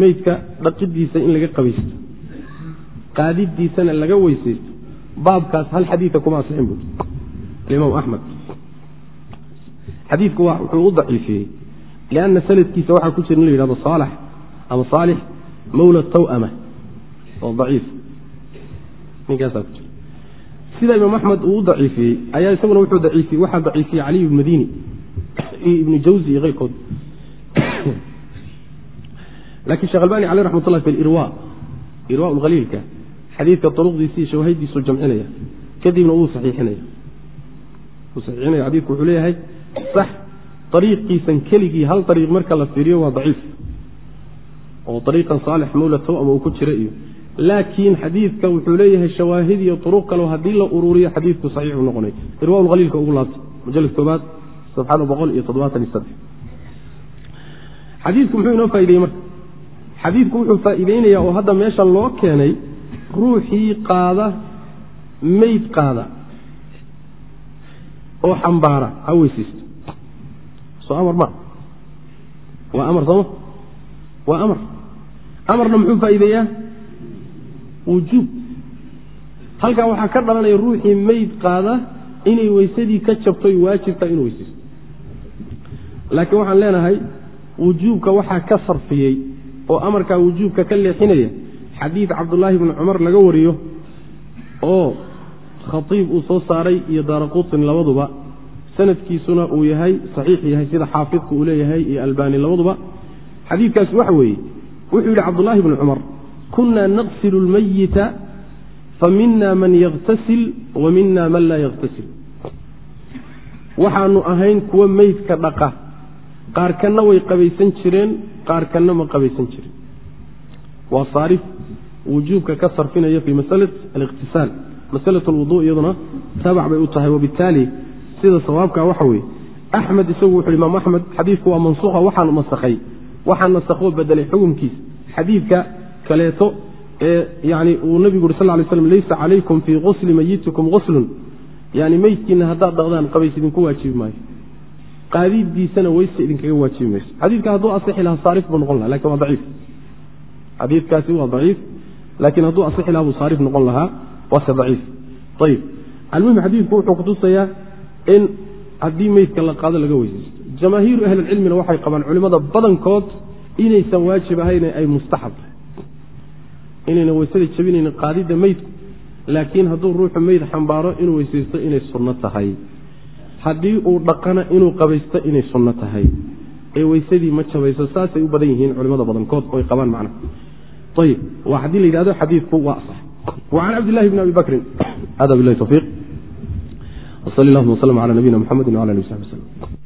meydka dhaqidiisa in laga qabaysto qaadidiisana laga weysaysto baabkaas hal xadiida kuma asixin buui alimaam axmed xadiidku wuxuu u daciifiyey lianna sanadkiisa waxaa ku jira in la yidhahdo saalax ama saalix mawla taw'ama oo daciif. Ninkaasaa ku jira. Sida imaam axmed uu u daciifiyey ayaa isaguna wuxuu daciifiyey waxaa daciifiyey caliy ibn madini iyo ibnu jawzi iyo keyrkood laakiin shekh albani aleh raxmat ullahi fi lirwa irwa haliilka xadiidka duruqdiisii shawahaydiisuu jamcinaya kadibna wuu saxiixinaya. Xadiidku wuxuu leeyahay sax ariiqiisan keligii hal ariiq marka la fiiriyo waa daciif. Oo ariiqan saalix mawla tawama uu ku jira iyo. Laakiin xadiidka wuxuu leeyahay shawaahid iyo uruq kaleo haddii la ururiyo xadiidku saxiixu noqonay. Irwa haliilka ugu laabtay mujalad koobaad sabxada boqol iyo toddobaatan iyo saddex. Xadiidku muxuu inoo faaideyey marka? Xadiidku wuxuu faa'iideynayaa oo hadda meeshan loo keenay ruuxii qaada meyd qaada. Oo xambaara ha weysaysto. Soo amar ma. Waa amar sooma waa amar. Amarna muxuu faa'iideeyaa? Wujuub. Halkaa waxaa ka dhalanaya ruuxii meyd qaada inay weysadii ka jabtoy waajibta inuu weysaysto. Laakiin waxaan leenahay wujuubka waxaa ka sarfiyey oo amarkaa wujuubka ka leexinaya xadiid cabdullaahi bni cumar laga wariyo oo khatiib uu soo saaray iyo daara qutin labaduba. Sanadkiisuna uu yahay saxiix yahay sida xaafidku uu leeyahay iyo albani labaduba. Xadiidkaas waxa weeye wuxuu yidhi cabdullaahi bni cumar kunaa naqsilu lmayita famina man yaktasil wa mina man laa yaktasil waxaanu ahayn kuwa meydka dhaqa qaarkanna way qabaysan jireen qaarkanna ma qabaysan jirin. Waa saarif wujuubka ka sarfinaya fii masala aliqtisaal masala lwudu iyaduna taabac bay u tahay wabittaali sida sawaabka waxa weeye axmed isagu wuxu imaam axmed xadiidku waa mansuuqa waxaan nasakhay waxaa nasakho bedelay xukumkiisa xadiidka kaleeto ee yani uu nabigu uri sal lay slam laysa calaykum fii qusli mayitikum guslun yani meydkiina haddaad dhaqdaan qabays idinku waajibi maayo qaadidiisana weyse idinkaga waajibi mayso xadiidka hadduu asixi lahaa saarif buu noqon laha laakiin waa daciif xadiidkaasi waa daciif laakiin hadduu asixi lahaa buu saarif noqon lahaa waase daciif ayib almuhim xadiidku wuxuu kutusayaa in haddii meydka la qaado laga weysaysto jamaahiiru ahlilcilmina waxay qabaan culimmada badankood inaysan waajib ahayn ay mustaxab inayna weysada jabinaynin qaadidda meydku laakiin hadduu ruuxu meyd xambaaro inuu weysaysto inay sunno tahay haddii uu dhaqana inuu qabaysto inay sunno tahay ee weysadii ma jabayso saasay u badan yihiin culimada badankood oy qabaan macna ayib waa haddii la yidhahdo xadiidku waa asax can cabdillahi bni abi bakrin hada bilahi tawfiiq wsal allahuma wslm cala nabiyina mxamedi wala ali w saxbi